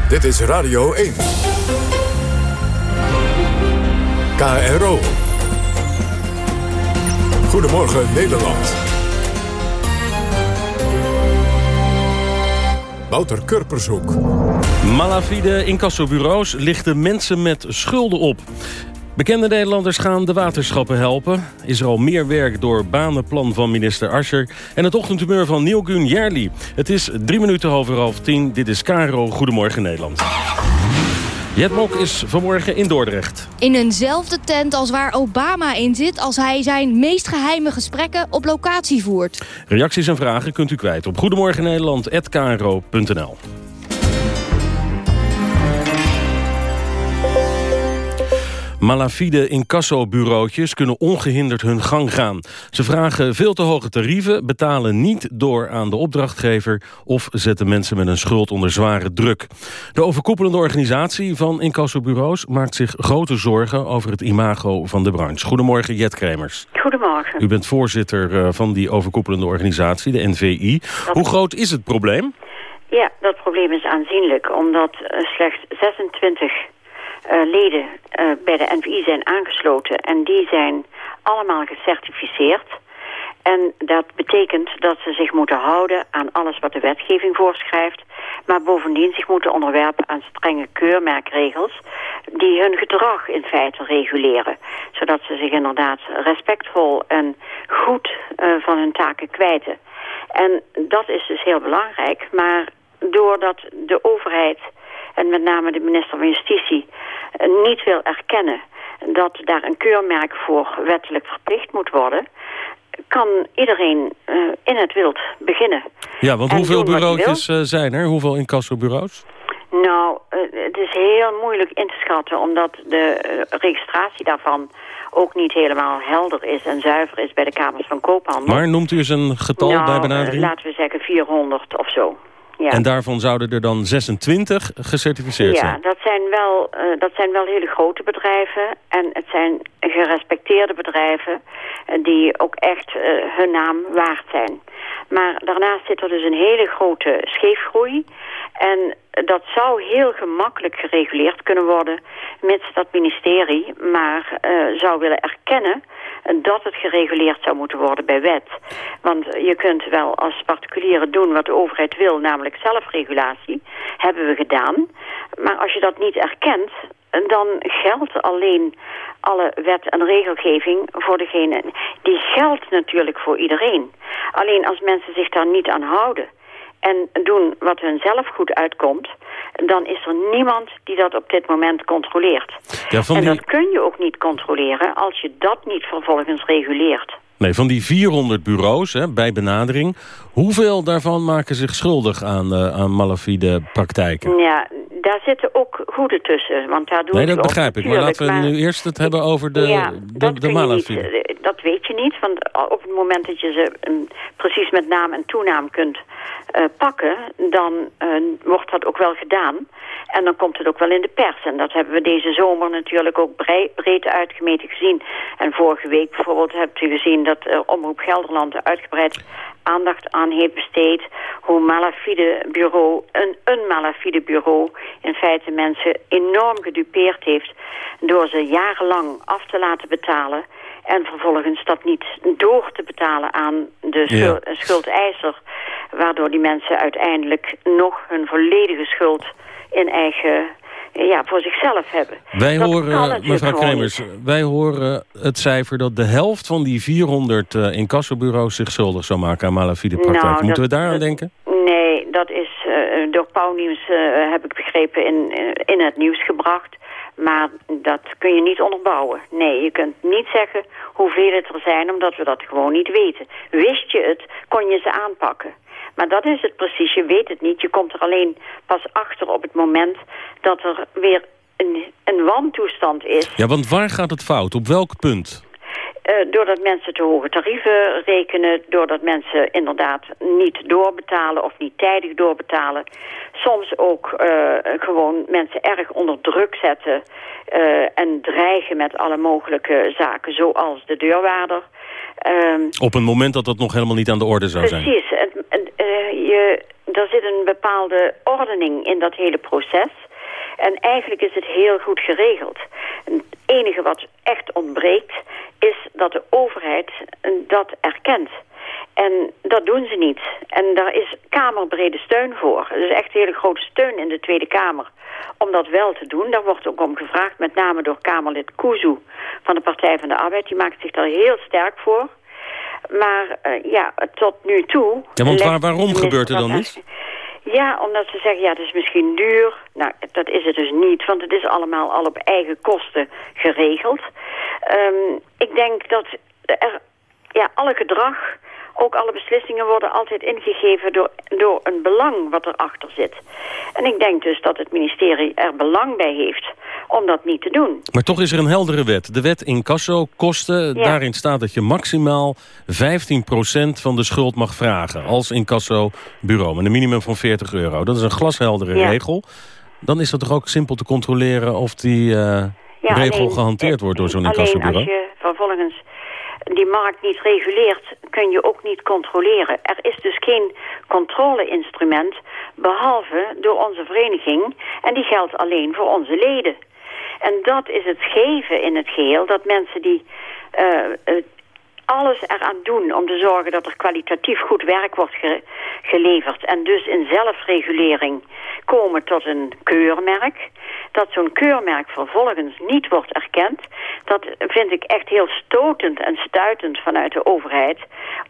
Dit is Radio 1. KRO. Goedemorgen Nederland. Wouter Kurpershoek. Malafide incassobureaus lichten mensen met schulden op. Bekende Nederlanders gaan de waterschappen helpen. Is er al meer werk door banenplan van minister Ascher. En het ochtendhumeur van Neil Gun Jerli. Het is drie minuten over half tien. Dit is Caro. Goedemorgen Nederland. Jet Mok is vanmorgen in Dordrecht. In eenzelfde tent als waar Obama in zit... als hij zijn meest geheime gesprekken op locatie voert. Reacties en vragen kunt u kwijt op goedemorgennederland.nl. Malafide incassobureautjes kunnen ongehinderd hun gang gaan. Ze vragen veel te hoge tarieven, betalen niet door aan de opdrachtgever... of zetten mensen met een schuld onder zware druk. De overkoepelende organisatie van incassobureaus maakt zich grote zorgen over het imago van de branche. Goedemorgen, Jet Kremers. Goedemorgen. U bent voorzitter eh, van die overkoepelende organisatie, de NVI. Hoe groot is het probleem? Ja, dat probleem is aanzienlijk, omdat eh, slechts 26 uh, leden uh, bij de NVI zijn aangesloten. En die zijn allemaal gecertificeerd. En dat betekent dat ze zich moeten houden aan alles wat de wetgeving voorschrijft. Maar bovendien zich moeten onderwerpen aan strenge keurmerkregels... die hun gedrag in feite reguleren. Zodat ze zich inderdaad respectvol en goed uh, van hun taken kwijten. En dat is dus heel belangrijk. Maar doordat de overheid en met name de minister van Justitie eh, niet wil erkennen dat daar een keurmerk voor wettelijk verplicht moet worden kan iedereen uh, in het wild beginnen. Ja, want hoeveel bureautjes uh, zijn er? Hoeveel incassobureaus? Nou, uh, het is heel moeilijk in te schatten... omdat de registratie daarvan ook niet helemaal helder is en zuiver is bij de Kamers van Koophandel. Maar noemt u eens een getal nou, bij benadering? laten we zeggen 400 of zo. Ja. En daarvan zouden er dan 26 gecertificeerd zijn? Ja, dat zijn, wel, uh, dat zijn wel hele grote bedrijven. En het zijn gerespecteerde bedrijven uh, die ook echt uh, hun naam waard zijn. Maar daarnaast zit er dus een hele grote scheefgroei. En dat zou heel gemakkelijk gereguleerd kunnen worden... mits dat ministerie maar uh, zou willen erkennen dat het gereguleerd zou moeten worden bij wet. Want je kunt wel als particuliere doen wat de overheid wil, namelijk zelfregulatie. Hebben we gedaan. Maar als je dat niet erkent, dan geldt alleen alle wet en regelgeving voor degene... Die geldt natuurlijk voor iedereen. Alleen als mensen zich daar niet aan houden en doen wat hun zelf goed uitkomt... dan is er niemand die dat op dit moment controleert. Ja, en dat kun je ook niet controleren als je dat niet vervolgens reguleert. Nee, van die 400 bureaus hè, bij benadering... hoeveel daarvan maken zich schuldig aan, uh, aan malafide praktijken? Ja, daar zitten ook goede tussen. Want daar doen nee, dat begrijp ik. Maar laten we nu eerst het hebben over de, ja, de, de malafide. Niet, eh, dat weet je niet. Want op het moment dat je ze um, precies met naam en toenaam kunt uh, pakken... dan uh, wordt dat ook wel gedaan. En dan komt het ook wel in de pers. En dat hebben we deze zomer natuurlijk ook breed uitgemeten gezien. En vorige week bijvoorbeeld hebt u gezien dat Omroep Gelderland er uitgebreid aandacht aan heeft besteed. Hoe malafide bureau, een, een malafide bureau in feite mensen enorm gedupeerd heeft door ze jarenlang af te laten betalen en vervolgens dat niet door te betalen aan de schuld, schuldeiser, waardoor die mensen uiteindelijk nog hun volledige schuld in eigen ja, voor zichzelf hebben. Wij horen, mevrouw Kremers, wij horen het cijfer dat de helft van die 400 uh, incassobureaus zich schuldig zou maken aan malafide praktijk. Nou, Moeten we daar aan denken? Nee, dat is uh, door Pauw Nieuws, uh, heb ik begrepen, in, in het nieuws gebracht. Maar dat kun je niet onderbouwen. Nee, je kunt niet zeggen hoeveel het er zijn, omdat we dat gewoon niet weten. Wist je het, kon je ze aanpakken. Maar dat is het precies, je weet het niet. Je komt er alleen pas achter op het moment dat er weer een, een wantoestand is. Ja, want waar gaat het fout? Op welk punt? Uh, doordat mensen te hoge tarieven rekenen, doordat mensen inderdaad niet doorbetalen of niet tijdig doorbetalen. Soms ook uh, gewoon mensen erg onder druk zetten uh, en dreigen met alle mogelijke zaken, zoals de deurwaarder. Um, Op een moment dat dat nog helemaal niet aan de orde zou precies. zijn. Precies. Je, er zit een bepaalde ordening in dat hele proces. En eigenlijk is het heel goed geregeld. Het enige wat echt ontbreekt is dat de overheid dat erkent. En dat doen ze niet. En daar is kamerbrede steun voor. Er is echt hele grote steun in de Tweede Kamer om dat wel te doen. Daar wordt ook om gevraagd, met name door Kamerlid Kuzu van de Partij van de Arbeid. Die maakt zich daar heel sterk voor. Maar uh, ja, tot nu toe... Ja, want waar, waarom gebeurt er dan niet? Ja, omdat ze zeggen, ja, het is misschien duur. Nou, dat is het dus niet, want het is allemaal al op eigen kosten geregeld. Um, ik denk dat er, ja, alle gedrag ook alle beslissingen worden altijd ingegeven door, door een belang wat erachter zit. En ik denk dus dat het ministerie er belang bij heeft om dat niet te doen. Maar toch is er een heldere wet. De wet incasso kosten. Daarin staat dat je maximaal 15% van de schuld mag vragen als incasso bureau. Met een minimum van 40 euro. Dat is een glasheldere regel. Dan is het toch ook simpel te controleren of die uh, regel gehanteerd wordt door zo'n incassobureau? Als je vervolgens die markt niet reguleert, kun je ook niet controleren. Er is dus geen controleinstrument, behalve door onze vereniging. En die geldt alleen voor onze leden. En dat is het geven in het geheel, dat mensen die uh, alles eraan doen om te zorgen dat er kwalitatief goed werk wordt geleverd... en dus in zelfregulering komen tot een keurmerk. Dat zo'n keurmerk vervolgens niet wordt erkend... dat vind ik echt heel stotend en stuitend vanuit de overheid.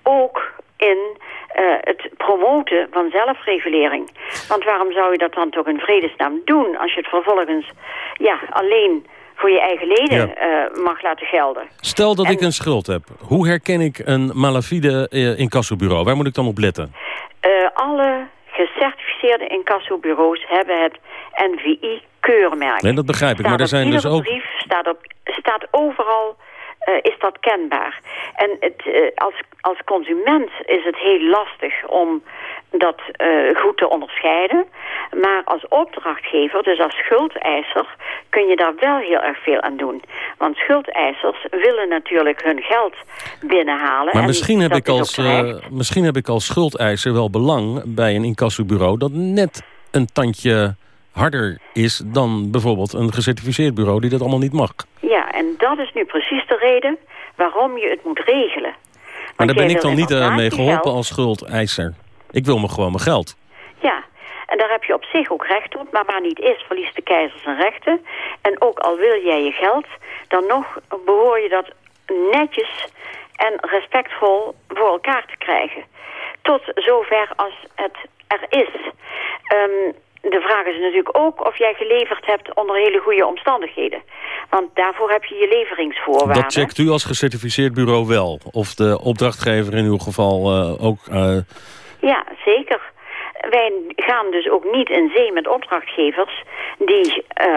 Ook in uh, het promoten van zelfregulering. Want waarom zou je dat dan toch in vredesnaam doen... als je het vervolgens ja, alleen voor je eigen leden uh, mag laten gelden. Stel dat ik een schuld heb. Hoe herken ik een malafide uh, incassobureau? Waar moet ik dan op letten? Alle gecertificeerde incassobureaus hebben het NVI-keurmerk. Nee, dat begrijp ik. maar er zijn dus ook... brief staat, op, staat overal uh, is dat kenbaar. En het, uh, als, als consument is het heel lastig om dat uh, goed te onderscheiden. Maar als opdrachtgever, dus als schuldeiser, kun je daar wel heel erg veel aan doen. Want schuldeisers willen natuurlijk hun geld binnenhalen. Maar misschien, heb ik als, misschien heb ik als schuldeiser wel belang bij een incassobureau dat net een tandje harder is dan bijvoorbeeld een gecertificeerd bureau die dat allemaal niet mag. Ja, en dat is nu precies de reden waarom je het moet regelen. Maar daar ben ik dan niet uh, mee geholpen geld- als schuldeiser. Ik wil me gewoon mijn geld. Ja, en daar heb je op zich ook recht op, maar waar niet is, verliest de keizer zijn rechten. En ook al wil jij je geld, dan nog behoor je dat netjes en respectvol voor elkaar te krijgen. Tot zover als het er is. Ehm, de vraag is natuurlijk ook of jij geleverd hebt onder hele goede omstandigheden. Want daarvoor heb je je leveringsvoorwaarden. Dat checkt u als gecertificeerd bureau wel. Of de opdrachtgever in uw geval eh, ook... eh, Ja, zeker. Wij gaan dus ook niet in zee met opdrachtgevers die eh,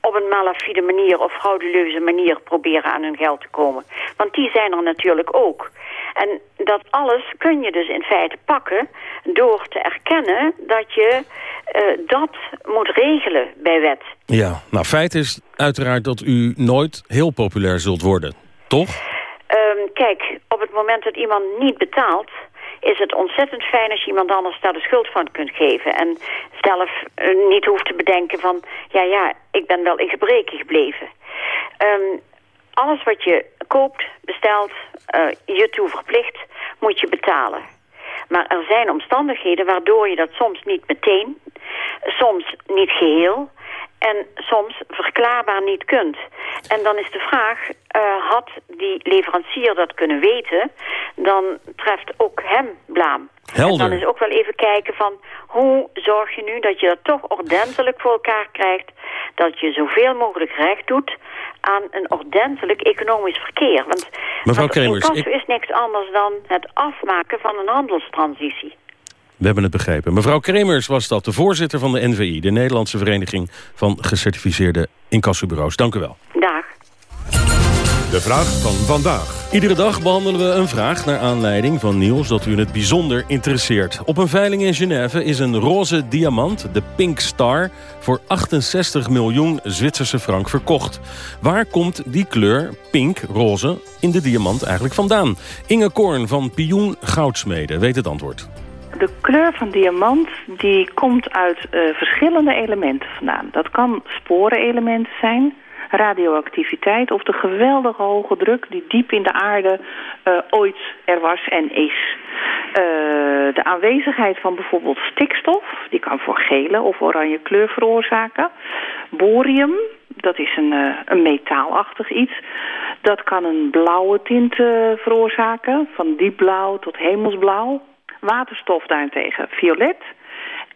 op een malafide manier of frauduleuze manier proberen aan hun geld te komen. Want die zijn er natuurlijk ook. En dat alles kun je dus in feite pakken door te erkennen dat je eh, dat moet regelen bij wet. ja, nou feit is uiteraard dat u nooit heel populair zult worden. Toch? Ehm, kijk, op het moment dat iemand niet betaalt... is het ontzettend fijn als je iemand anders daar de schuld van kunt geven. En zelf eh, niet hoeft te bedenken van... ja, ja, ik ben wel in gebreken gebleven. Ehm, alles wat je koopt, bestelt, eh, je toe verplicht, moet je betalen. Maar er zijn omstandigheden waardoor je dat soms niet meteen, soms niet geheel en soms verklaarbaar niet kunt. En dan is de vraag, eh, had die leverancier dat kunnen weten, dan treft ook hem blaam. Helder. En dan is ook wel even kijken van hoe zorg je nu dat je dat toch ordentelijk voor elkaar krijgt, dat je zoveel mogelijk recht doet aan een ordentelijk economisch verkeer. Want, Mevrouw want Kremers, incasso ik- is niks anders dan het afmaken van een handelstransitie. We hebben het begrepen. Mevrouw Kremers was dat, de voorzitter van de NVI... de Nederlandse Vereniging van Gecertificeerde Incassobureaus. Dank u wel. Dag. De vraag van vandaag. Iedere dag behandelen we een vraag naar aanleiding van nieuws dat u in het bijzonder interesseert. Op een veiling in Genève is een roze diamant, de Pink Star, voor 68 miljoen Zwitserse frank verkocht. Waar komt die kleur, pink, roze, in de diamant eigenlijk vandaan? Inge Koorn van Pioen Goudsmeden weet het antwoord. De kleur van diamant die komt uit eh, verschillende elementen vandaan. Dat kan sporenelementen zijn, radioactiviteit of de geweldige hoge druk die diep in de aarde eh, ooit er was en is. Eh, de aanwezigheid van bijvoorbeeld stikstof, die kan voor gele of oranje kleur veroorzaken. Borium, dat is een, een metaalachtig iets. Dat kan een blauwe tint veroorzaken, van diepblauw tot hemelsblauw. Waterstof daarentegen violet.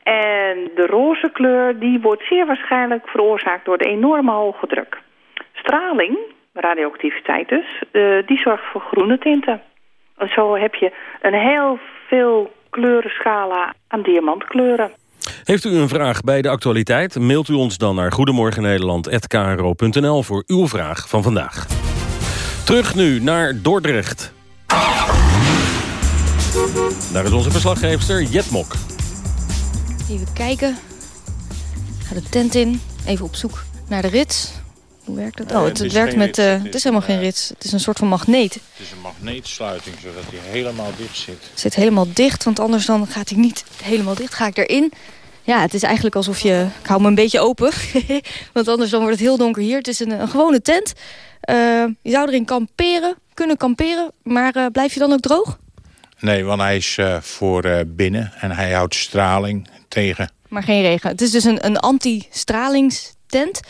En de roze kleur die wordt zeer waarschijnlijk veroorzaakt door de enorme hoge druk. Straling, radioactiviteit dus, eh, die zorgt voor groene tinten. En zo heb je een heel veel kleurenschala aan diamantkleuren. Heeft u een vraag bij de actualiteit? Mailt u ons dan naar goedemorgennederland.kro.nl voor uw vraag van vandaag. Terug nu naar Dordrecht. Daar is onze verslaggeefster Jet Mok. Even kijken. Ik ga de tent in. Even op zoek naar de rits. Hoe werkt dat? Oh, het het, werkt met... eh, het is helemaal een, geen rits. Het is een soort van magneet. Het is een magneetsluiting, zodat hij helemaal dicht zit. Het zit helemaal dicht, want anders dan gaat hij niet helemaal dicht. Ga ik erin. Ja, het is eigenlijk alsof je... Ik hou me een beetje open. (laughs) want anders dan wordt het heel donker hier. Het is een, een gewone tent. Eh, je zou erin kamperen, kunnen kamperen. Maar eh, blijf je dan ook droog? Nee, want hij is eh, voor eh, binnen en hij houdt straling tegen. Maar geen regen. Het is dus een, een anti-stralingstent.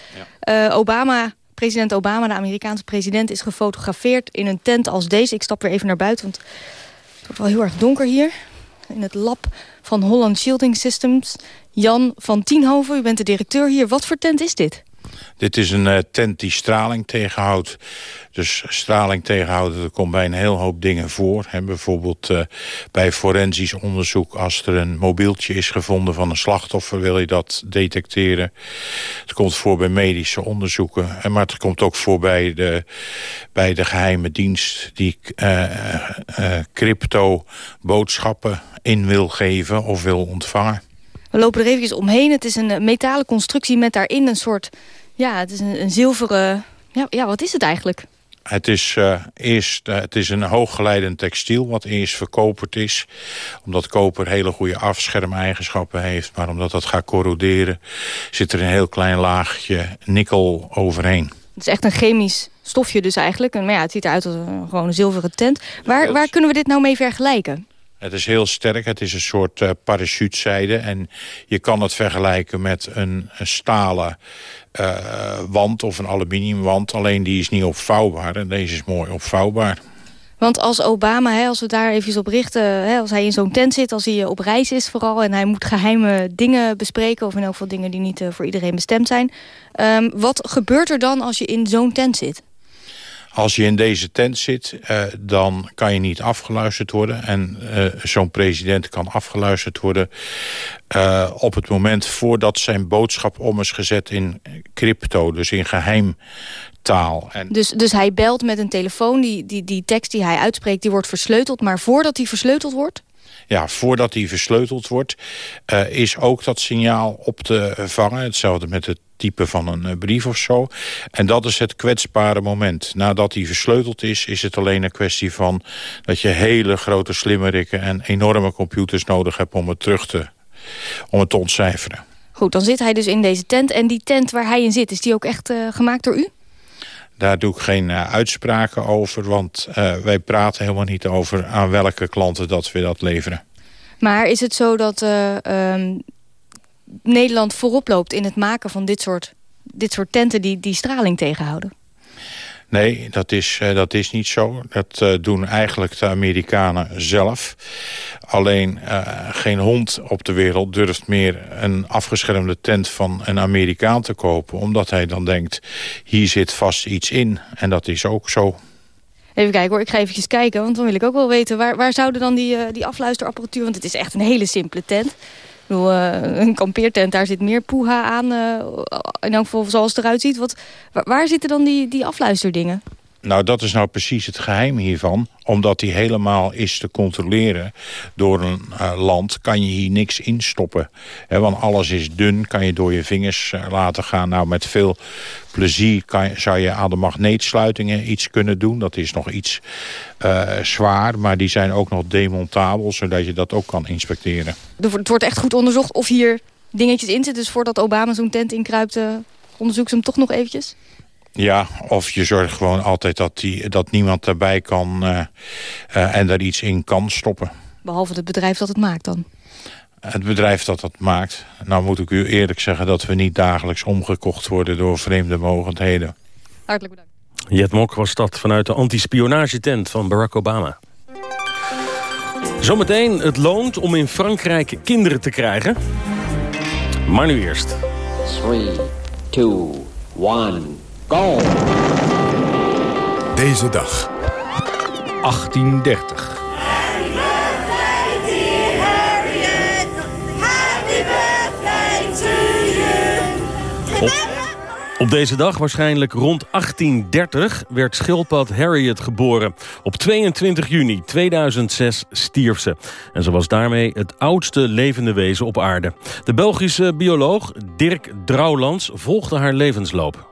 Eh, Obama, president Obama, de Amerikaanse president... is gefotografeerd in een tent als deze. Ik stap weer even naar buiten, want het wordt wel heel erg donker hier. In het lab van Holland Shielding Systems. Jan van Tienhoven, u bent de directeur hier. Wat voor tent is dit? Dit is een eh, tent die straling tegenhoudt. Dus straling tegenhouden, dat komt bij een heel hoop dingen voor. Bijvoorbeeld eh, bij forensisch onderzoek... als er een mobieltje is gevonden van een slachtoffer... wil je dat detecteren. Het komt voor bij medische onderzoeken. En Maar het komt ook voor bij de, bij de geheime dienst... die eh, crypto boodschappen in wil geven of wil ontvangen. We lopen er eventjes omheen. Het is een metalen constructie met daarin een soort... Ja, het is een, een zilveren... Ja, ja, wat is het eigenlijk? Het is, uh, eerst, uh, het is een hooggeleidend textiel wat eerst verkoperd is. Omdat koper hele goede afschermeigenschappen heeft. Maar omdat dat gaat corroderen zit er een heel klein laagje nikkel overheen. Het is echt een chemisch stofje dus eigenlijk. En, maar ja, het ziet eruit als een, gewoon een zilveren tent. Waar, waar kunnen we dit nou mee vergelijken? Het is heel sterk. Het is een soort uh, parachutezijde. En je kan het vergelijken met een, stalen uh, wand of een aluminiumwand. Alleen die is niet opvouwbaar. En deze is mooi opvouwbaar. Want als Obama, hè, als we daar even op richten... Hè, als hij in zo'n tent zit, als hij op reis is vooral... en hij moet geheime dingen bespreken... of in elk geval dingen die niet voor iedereen bestemd zijn... Um, wat gebeurt er dan als je in zo'n tent zit? Als je in deze tent zit, uh, dan kan je niet afgeluisterd worden. En uh, zo'n president kan afgeluisterd worden uh, op het moment voordat zijn boodschap om is gezet in crypto, dus in geheim taal. En... Dus, dus hij belt met een telefoon, die, die, die tekst die hij uitspreekt, die wordt versleuteld. Maar voordat die versleuteld wordt? Ja, voordat die versleuteld wordt, uh, is ook dat signaal op te vangen. Hetzelfde met het type van een uh, brief of zo. En dat is het kwetsbare moment. Nadat die versleuteld is, is het alleen een kwestie van... dat je hele grote slimmerikken en enorme computers nodig hebt om het terug te, om het te ontcijferen. Goed, dan zit hij dus in deze tent. En die tent waar hij in zit, is die ook echt uh, gemaakt door u? Daar doe ik geen uh, uitspraken over, want uh, wij praten helemaal niet over aan welke klanten dat we dat leveren. Maar is het zo dat uh, um, Nederland voorop loopt in het maken van dit soort, dit soort tenten die die straling tegenhouden? Nee, dat is, uh, dat is niet zo. Dat uh, doen eigenlijk de Amerikanen zelf. Alleen uh, geen hond op de wereld durft meer een afgeschermde tent van een Amerikaan te kopen. Omdat hij dan denkt, hier zit vast iets in. En dat is ook zo. Even kijken hoor, ik ga even kijken, want dan wil ik ook wel weten... waar, waar zouden dan die, die afluisterapparatuur... want het is echt een hele simpele tent... Bedoel, uh, een kampeertent, daar zit meer poeha aan. Uh, in elk geval zoals het eruit ziet. Wat, waar, waar zitten dan die, die afluisterdingen? Nou, dat is nou precies het geheim hiervan. Omdat die helemaal is te controleren door een uh, land... kan je hier niks instoppen. He, want alles is dun, kan je door je vingers uh, laten gaan. Nou, met veel plezier kan, zou je aan de magneetsluitingen iets kunnen doen. Dat is nog iets uh, zwaar, maar die zijn ook nog demontabel... zodat je dat ook kan inspecteren. Het wordt echt goed onderzocht of hier dingetjes in zitten. Dus voordat Obama zo'n tent inkruipt, onderzoek ze hem toch nog eventjes? Ja, of je zorgt gewoon altijd dat, die, dat niemand erbij kan uh, uh, en daar iets in kan stoppen. Behalve het bedrijf dat het maakt dan? Het bedrijf dat het maakt. Nou moet ik u eerlijk zeggen dat we niet dagelijks omgekocht worden door vreemde mogendheden. Hartelijk bedankt. Jet Mok was dat vanuit de anti-spionagetent van Barack Obama. Zometeen, het loont om in Frankrijk kinderen te krijgen. Maar nu eerst. 3, 2, 1... Go! Deze dag. 1830. Op, op deze dag, waarschijnlijk rond 1830, werd schildpad Harriet geboren. Op 22 juni 2006 stierf ze. En ze was daarmee het oudste levende wezen op aarde. De Belgische bioloog Dirk Drouwlands volgde haar levensloop.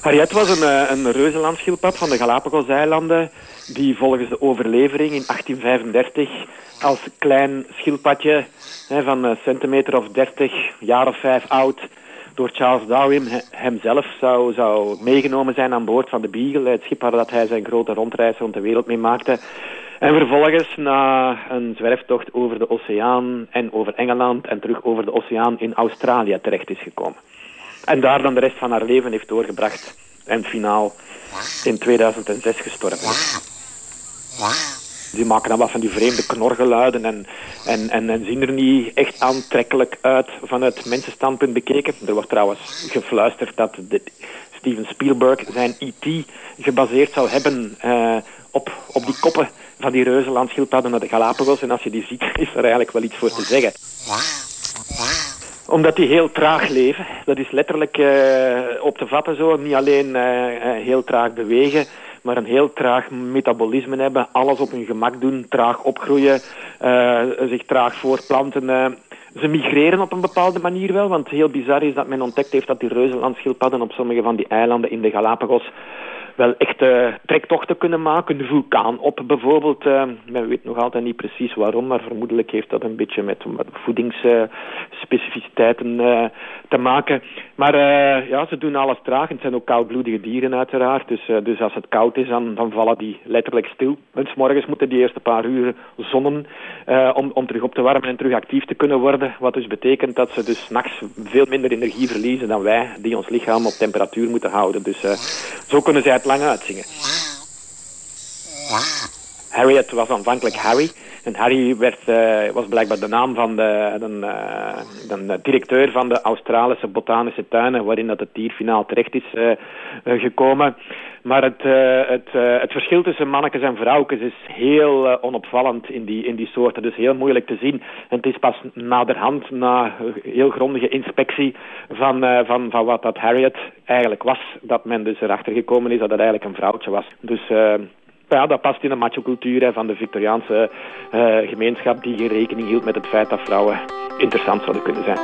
Harriet was een, een reuzenlandschildpad van de Galapagoseilanden... die volgens de overlevering in 1835 als klein schildpadje hè, van een centimeter of 30, jaar of vijf oud... door Charles Darwin hemzelf zou, zou meegenomen zijn aan boord van de Beagle... het schip waar dat hij zijn grote rondreis rond de wereld mee maakte... En vervolgens, na een zwerftocht over de oceaan en over Engeland... en terug over de oceaan in Australië terecht is gekomen. En daar dan de rest van haar leven heeft doorgebracht. En finaal in 2006 gestorven. Die maken dan wat van die vreemde knorgeluiden en, en, en, en zien er niet echt aantrekkelijk uit vanuit mensenstandpunt bekeken. Er wordt trouwens gefluisterd dat Steven Spielberg zijn E.T. gebaseerd zou hebben uh, op, op die koppen van die reuzenlandschildpadden naar de Galapagos. En als je die ziet, (laughs) is er eigenlijk wel iets voor te zeggen omdat die heel traag leven. Dat is letterlijk uh, op te vatten zo. Niet alleen uh, heel traag bewegen, maar een heel traag metabolisme hebben. Alles op hun gemak doen, traag opgroeien, zich traag voortplanten. Ze migreren op een bepaalde manier wel, want heel bizar is dat men ontdekt heeft dat die reuzenlandschildpadden op sommige van die eilanden in de Galapagos wel echt uh, trektochten kunnen maken. De vulkaan op bijvoorbeeld. Uh, men weet nog altijd niet precies waarom, maar vermoedelijk heeft dat een beetje met, voedingsspecificiteiten uh, te maken. Maar ja, ze doen alles traag. Het zijn ook koudbloedige dieren uiteraard. Dus, dus als het koud is, dan, dan vallen die letterlijk stil. S morgens moeten die eerste paar uur zonnen om, om terug op te warmen en terug actief te kunnen worden. Wat dus betekent dat ze dus nachts veel minder energie verliezen dan wij, die ons lichaam op temperatuur moeten houden. Dus zo kunnen zij het lang uitzingen. Harriet was aanvankelijk Harry. En Harry werd, uh, was blijkbaar de naam van de, de, directeur van de Australische botanische tuinen, waarin dat het dier finaal terecht is uh, gekomen. Maar het, het, het verschil tussen mannetjes en vrouwtjes is heel onopvallend in die, in die soorten. Dus heel moeilijk te zien. En het is pas naderhand, na heel grondige inspectie van, van, van wat dat Harriet eigenlijk was, dat men dus erachter gekomen is dat het eigenlijk een vrouwtje was. Dus ja, dat past in de macho-cultuur van de Victoriaanse uh, gemeenschap die geen rekening hield met het feit dat vrouwen interessant zouden kunnen zijn.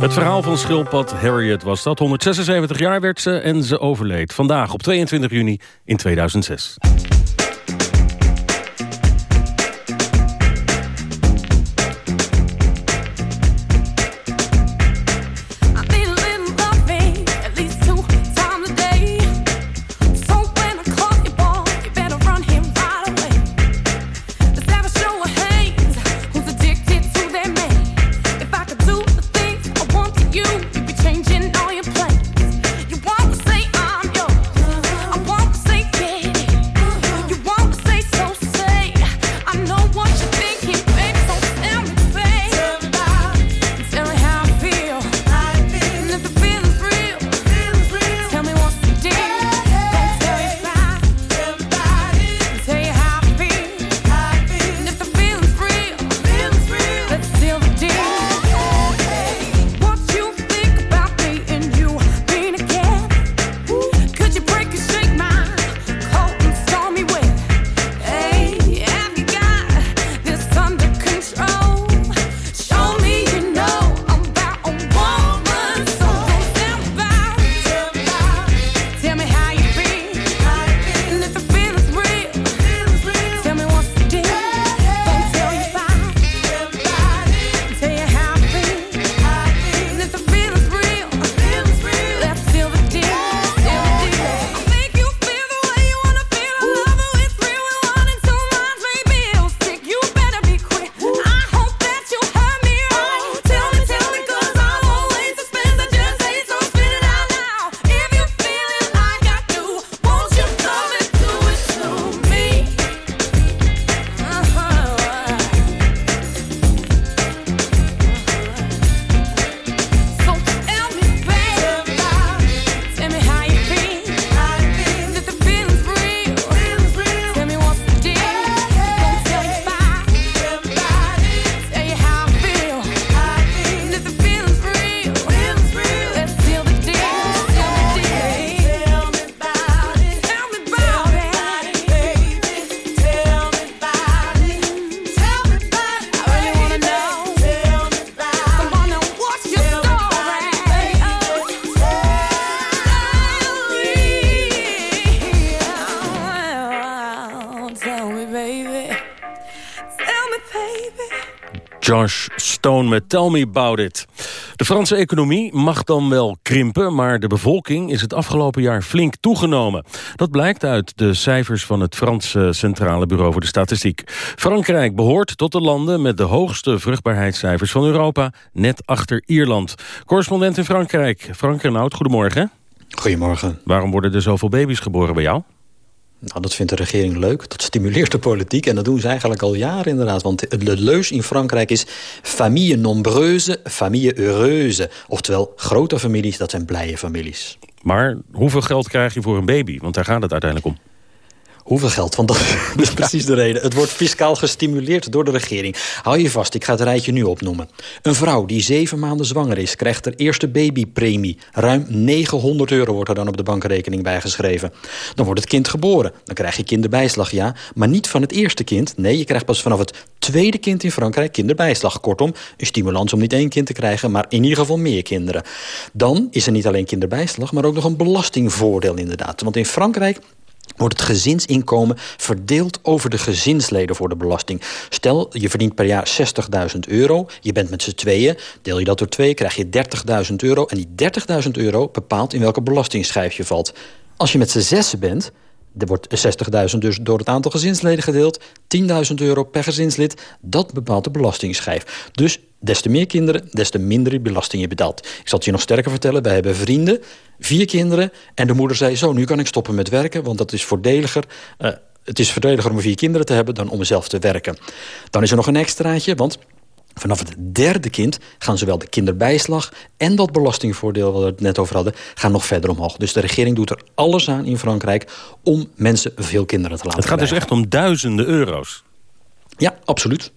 Het verhaal van schildpad Harriet was dat. 176 jaar werd ze en ze overleed. Vandaag op 22 juni in 2006. Josh Stone met Tell Me About It. De Franse economie mag dan wel krimpen... maar de bevolking is het afgelopen jaar flink toegenomen. Dat blijkt uit de cijfers van het Franse Centrale Bureau voor de Statistiek. Frankrijk behoort tot de landen met de hoogste vruchtbaarheidscijfers van Europa... net achter Ierland. Correspondent in Frankrijk, Frank Renaud, goedemorgen. Goedemorgen. Waarom worden er zoveel baby's geboren bij jou? Nou, dat vindt de regering leuk. Dat stimuleert de politiek. En dat doen ze eigenlijk al jaren inderdaad. Want de leus in Frankrijk is famille nombreuse, famille heureuse. Oftewel, grote families, dat zijn blije families. Maar hoeveel geld krijg je voor een baby? Want daar gaat het uiteindelijk om. Hoeveel geld? Want dat, (laughs) dat is precies de reden. Het wordt fiscaal gestimuleerd door de regering. Hou je vast, ik ga het rijtje nu opnoemen. Een vrouw die zeven maanden zwanger is... krijgt haar eerste babypremie. Ruim 900 euro wordt er dan op de bankrekening bijgeschreven. Dan wordt het kind geboren. Dan krijg je kinderbijslag, ja. Maar niet van het eerste kind. Nee, je krijgt pas vanaf het tweede kind in Frankrijk kinderbijslag. Kortom, een stimulans om niet één kind te krijgen... maar in ieder geval meer kinderen. Dan is er niet alleen kinderbijslag... maar ook nog een belastingvoordeel inderdaad. Want in Frankrijk wordt het gezinsinkomen verdeeld over de gezinsleden voor de belasting. Stel, je verdient per jaar 60.000 euro, je bent met z'n tweeën... deel je dat door twee, krijg je 30.000 euro... en die 30.000 euro bepaalt in welke belastingschijf je valt. Als je met z'n zessen bent, er wordt 60.000 dus door het aantal gezinsleden gedeeld. 10.000 euro per gezinslid, dat bepaalt de belastingschijf. Dus des te meer kinderen, des te minder belasting je betaalt. Ik zal het je nog sterker vertellen. Wij hebben vrienden, vier kinderen. En de moeder zei, zo, nu kan ik stoppen met werken... want dat is voordeliger... Uh, het is voordeliger om vier kinderen te hebben dan om zelf te werken. Dan is er nog een extraatje, want Vanaf het derde kind gaan zowel de kinderbijslag en dat belastingvoordeel... waar we het net over hadden, gaan nog verder omhoog. Dus de regering doet er alles aan in Frankrijk... om mensen veel kinderen te laten Het gaat dus echt om duizenden euro's. Ja, absoluut.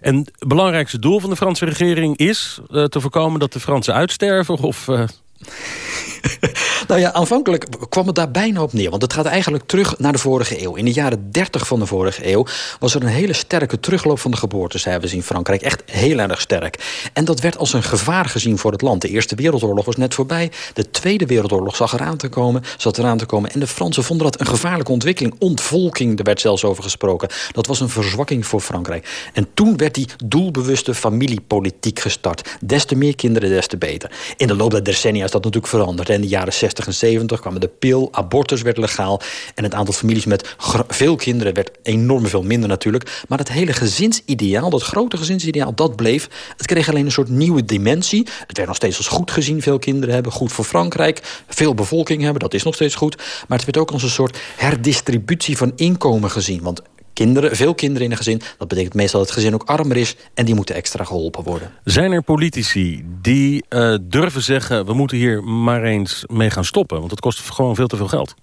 En het belangrijkste doel van de Franse regering is uh, te voorkomen dat de Fransen uitsterven? Of, uh... (laughs) nou ja, aanvankelijk kwam het daar bijna op neer. Want het gaat eigenlijk terug naar de vorige eeuw. In de jaren 30 van de vorige eeuw was er een hele sterke terugloop van de geboortecijfers in Frankrijk. Echt heel erg sterk. En dat werd als een gevaar gezien voor het land. De Eerste Wereldoorlog was net voorbij. De Tweede Wereldoorlog zag eraan te komen, zat eraan te komen. En de Fransen vonden dat een gevaarlijke ontwikkeling. Ontvolking, er werd zelfs over gesproken. Dat was een verzwakking voor Frankrijk. En toen werd die doelbewuste familiepolitiek gestart. Des te meer kinderen, des te beter. In de loop der decennia is dat natuurlijk veranderd. In de jaren 60 en 70 kwamen de pil, abortus werd legaal... en het aantal families met veel kinderen werd enorm veel minder natuurlijk. Maar het hele gezinsideaal, dat grote gezinsideaal, dat bleef. Het kreeg alleen een soort nieuwe dimensie. Het werd nog steeds als goed gezien, veel kinderen hebben. Goed voor Frankrijk, veel bevolking hebben, dat is nog steeds goed. Maar het werd ook als een soort herdistributie van inkomen gezien. Want kinderen, veel kinderen in een gezin... dat betekent meestal dat het gezin ook armer is... en die moeten extra geholpen worden. Zijn er politici die uh, durven zeggen... we moeten hier maar eens mee gaan stoppen? Want het kost gewoon veel te veel geld.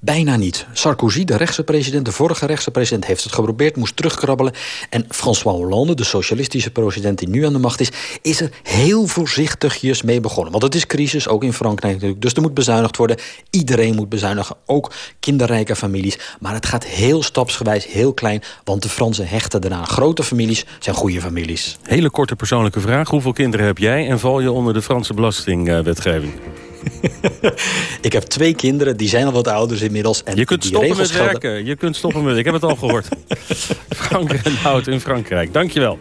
Bijna niet. Sarkozy, de rechtse president, de vorige rechtse president... heeft het geprobeerd, moest terugkrabbelen. En François Hollande, de socialistische president die nu aan de macht is... is er heel voorzichtigjes mee begonnen. Want het is crisis, ook in Frankrijk natuurlijk. Dus er moet bezuinigd worden. Iedereen moet bezuinigen, ook kinderrijke families. Maar het gaat heel stapsgewijs, heel klein... want de Fransen hechten eraan. Grote families zijn goede families. Hele korte persoonlijke vraag. Hoeveel kinderen heb jij en val je onder de Franse belastingwetgeving? (laughs) ik heb twee kinderen, die zijn al wat ouders inmiddels. En je kunt die stoppen met werken. Je kunt stoppen met... Ik heb het al gehoord. (laughs) Frank Hout in Frankrijk. Dankjewel.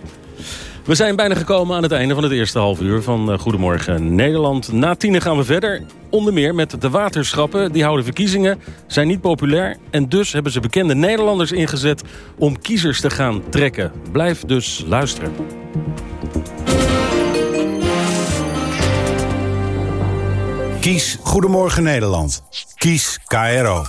We zijn bijna gekomen aan het einde van het eerste half uur van eh, Goedemorgen Nederland. Na tienen gaan we verder. Onder meer met de waterschappen. Die houden verkiezingen, zijn niet populair. En dus hebben ze bekende Nederlanders ingezet om kiezers te gaan trekken. Blijf dus luisteren. Kies Goedemorgen Nederland. Kies KRO.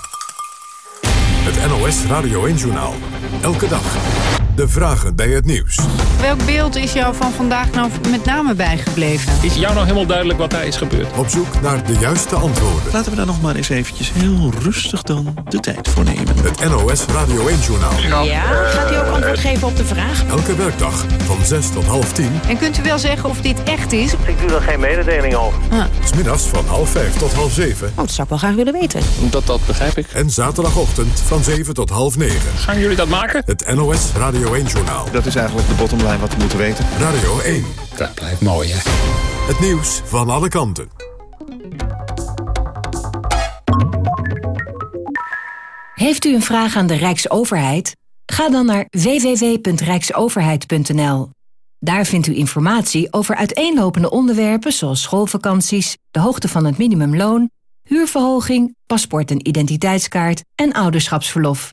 Het NOS Radio 1 Journaal. Elke dag. De vragen bij het nieuws. Welk beeld is jou van vandaag nou met name bijgebleven? Is jou nou helemaal duidelijk wat daar is gebeurd? Op zoek naar de juiste antwoorden. Laten we daar nog maar eens eventjes heel rustig dan de tijd voor nemen. Het NOS Radio 1 Journaal. Ja, gaat u ook antwoord geven op de vraag? Elke werkdag van 6 tot half 10. En kunt u wel zeggen of dit echt is? Ik doe er geen mededeling over. Ah. Smiddags van half 5 tot half 7. Oh, dat zou ik wel graag willen weten. Dat, dat begrijp ik. En zaterdagochtend van 7 tot half 9. Gaan jullie dat maken? Het NOS Radio 1 Journaal. Dat is eigenlijk de bottomline wat we moeten weten. Radio 1. Dat blijft mooi, hè? Het nieuws van alle kanten. Heeft u een vraag aan de Rijksoverheid? Ga dan naar www.rijksoverheid.nl. Daar vindt u informatie over uiteenlopende onderwerpen zoals schoolvakanties, de hoogte van het minimumloon, huurverhoging, paspoort en identiteitskaart en ouderschapsverlof.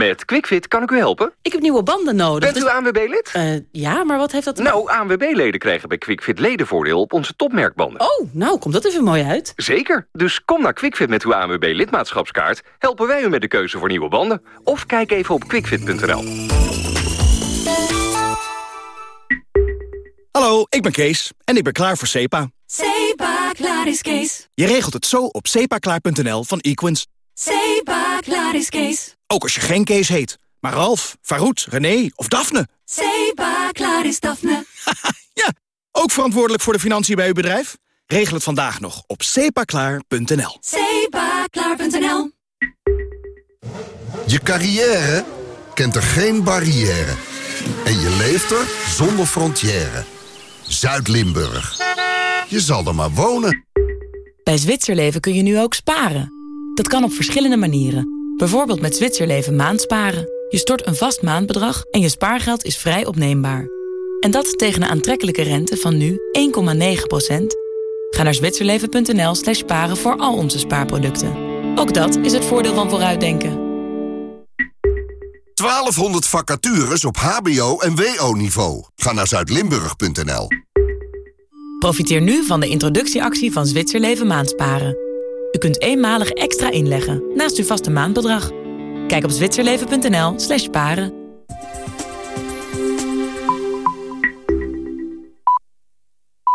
Met QuickFit kan ik u helpen. Ik heb nieuwe banden nodig. Bent u ANWB-lid? Uh, ja, maar wat heeft dat... Nou, ANWB-leden krijgen bij QuickFit ledenvoordeel op onze topmerkbanden. Oh, nou, komt dat even mooi uit. Zeker. Dus kom naar QuickFit met uw ANWB-lidmaatschapskaart. Helpen wij u met de keuze voor nieuwe banden. Of kijk even op quickfit.nl. Hallo, ik ben Kees en ik ben klaar voor SEPA. SEPA, klaar is Kees. Je regelt het zo op sepaklaar.nl van Equins. SEPA, klaar is Kees. Ook als je geen Kees heet, maar Ralf, Farouk, René of Daphne. SEPA, klaar is Daphne. (laughs) ja, ook verantwoordelijk voor de financiën bij uw bedrijf? Regel het vandaag nog op sepaklaar.nl. Sepaklaar.nl Je carrière kent er geen barrière. En je leeft er zonder frontière. Zuid-Limburg. Je zal er maar wonen. Bij Zwitserleven kun je nu ook sparen. Dat kan op verschillende manieren. Bijvoorbeeld met Zwitserleven maandsparen. Je stort een vast maandbedrag en je spaargeld is vrij opneembaar. En dat tegen een aantrekkelijke rente van nu 1,9%. Ga naar zwitserleven.nl slash sparen voor al onze spaarproducten. Ook dat is het voordeel van vooruitdenken. 1200 vacatures op hbo- en wo-niveau. Ga naar zuidlimburg.nl. Profiteer nu van de introductieactie van Zwitserleven Maandsparen. U kunt eenmalig extra inleggen naast uw vaste maandbedrag. Kijk op zwitserleven.nl slash paren.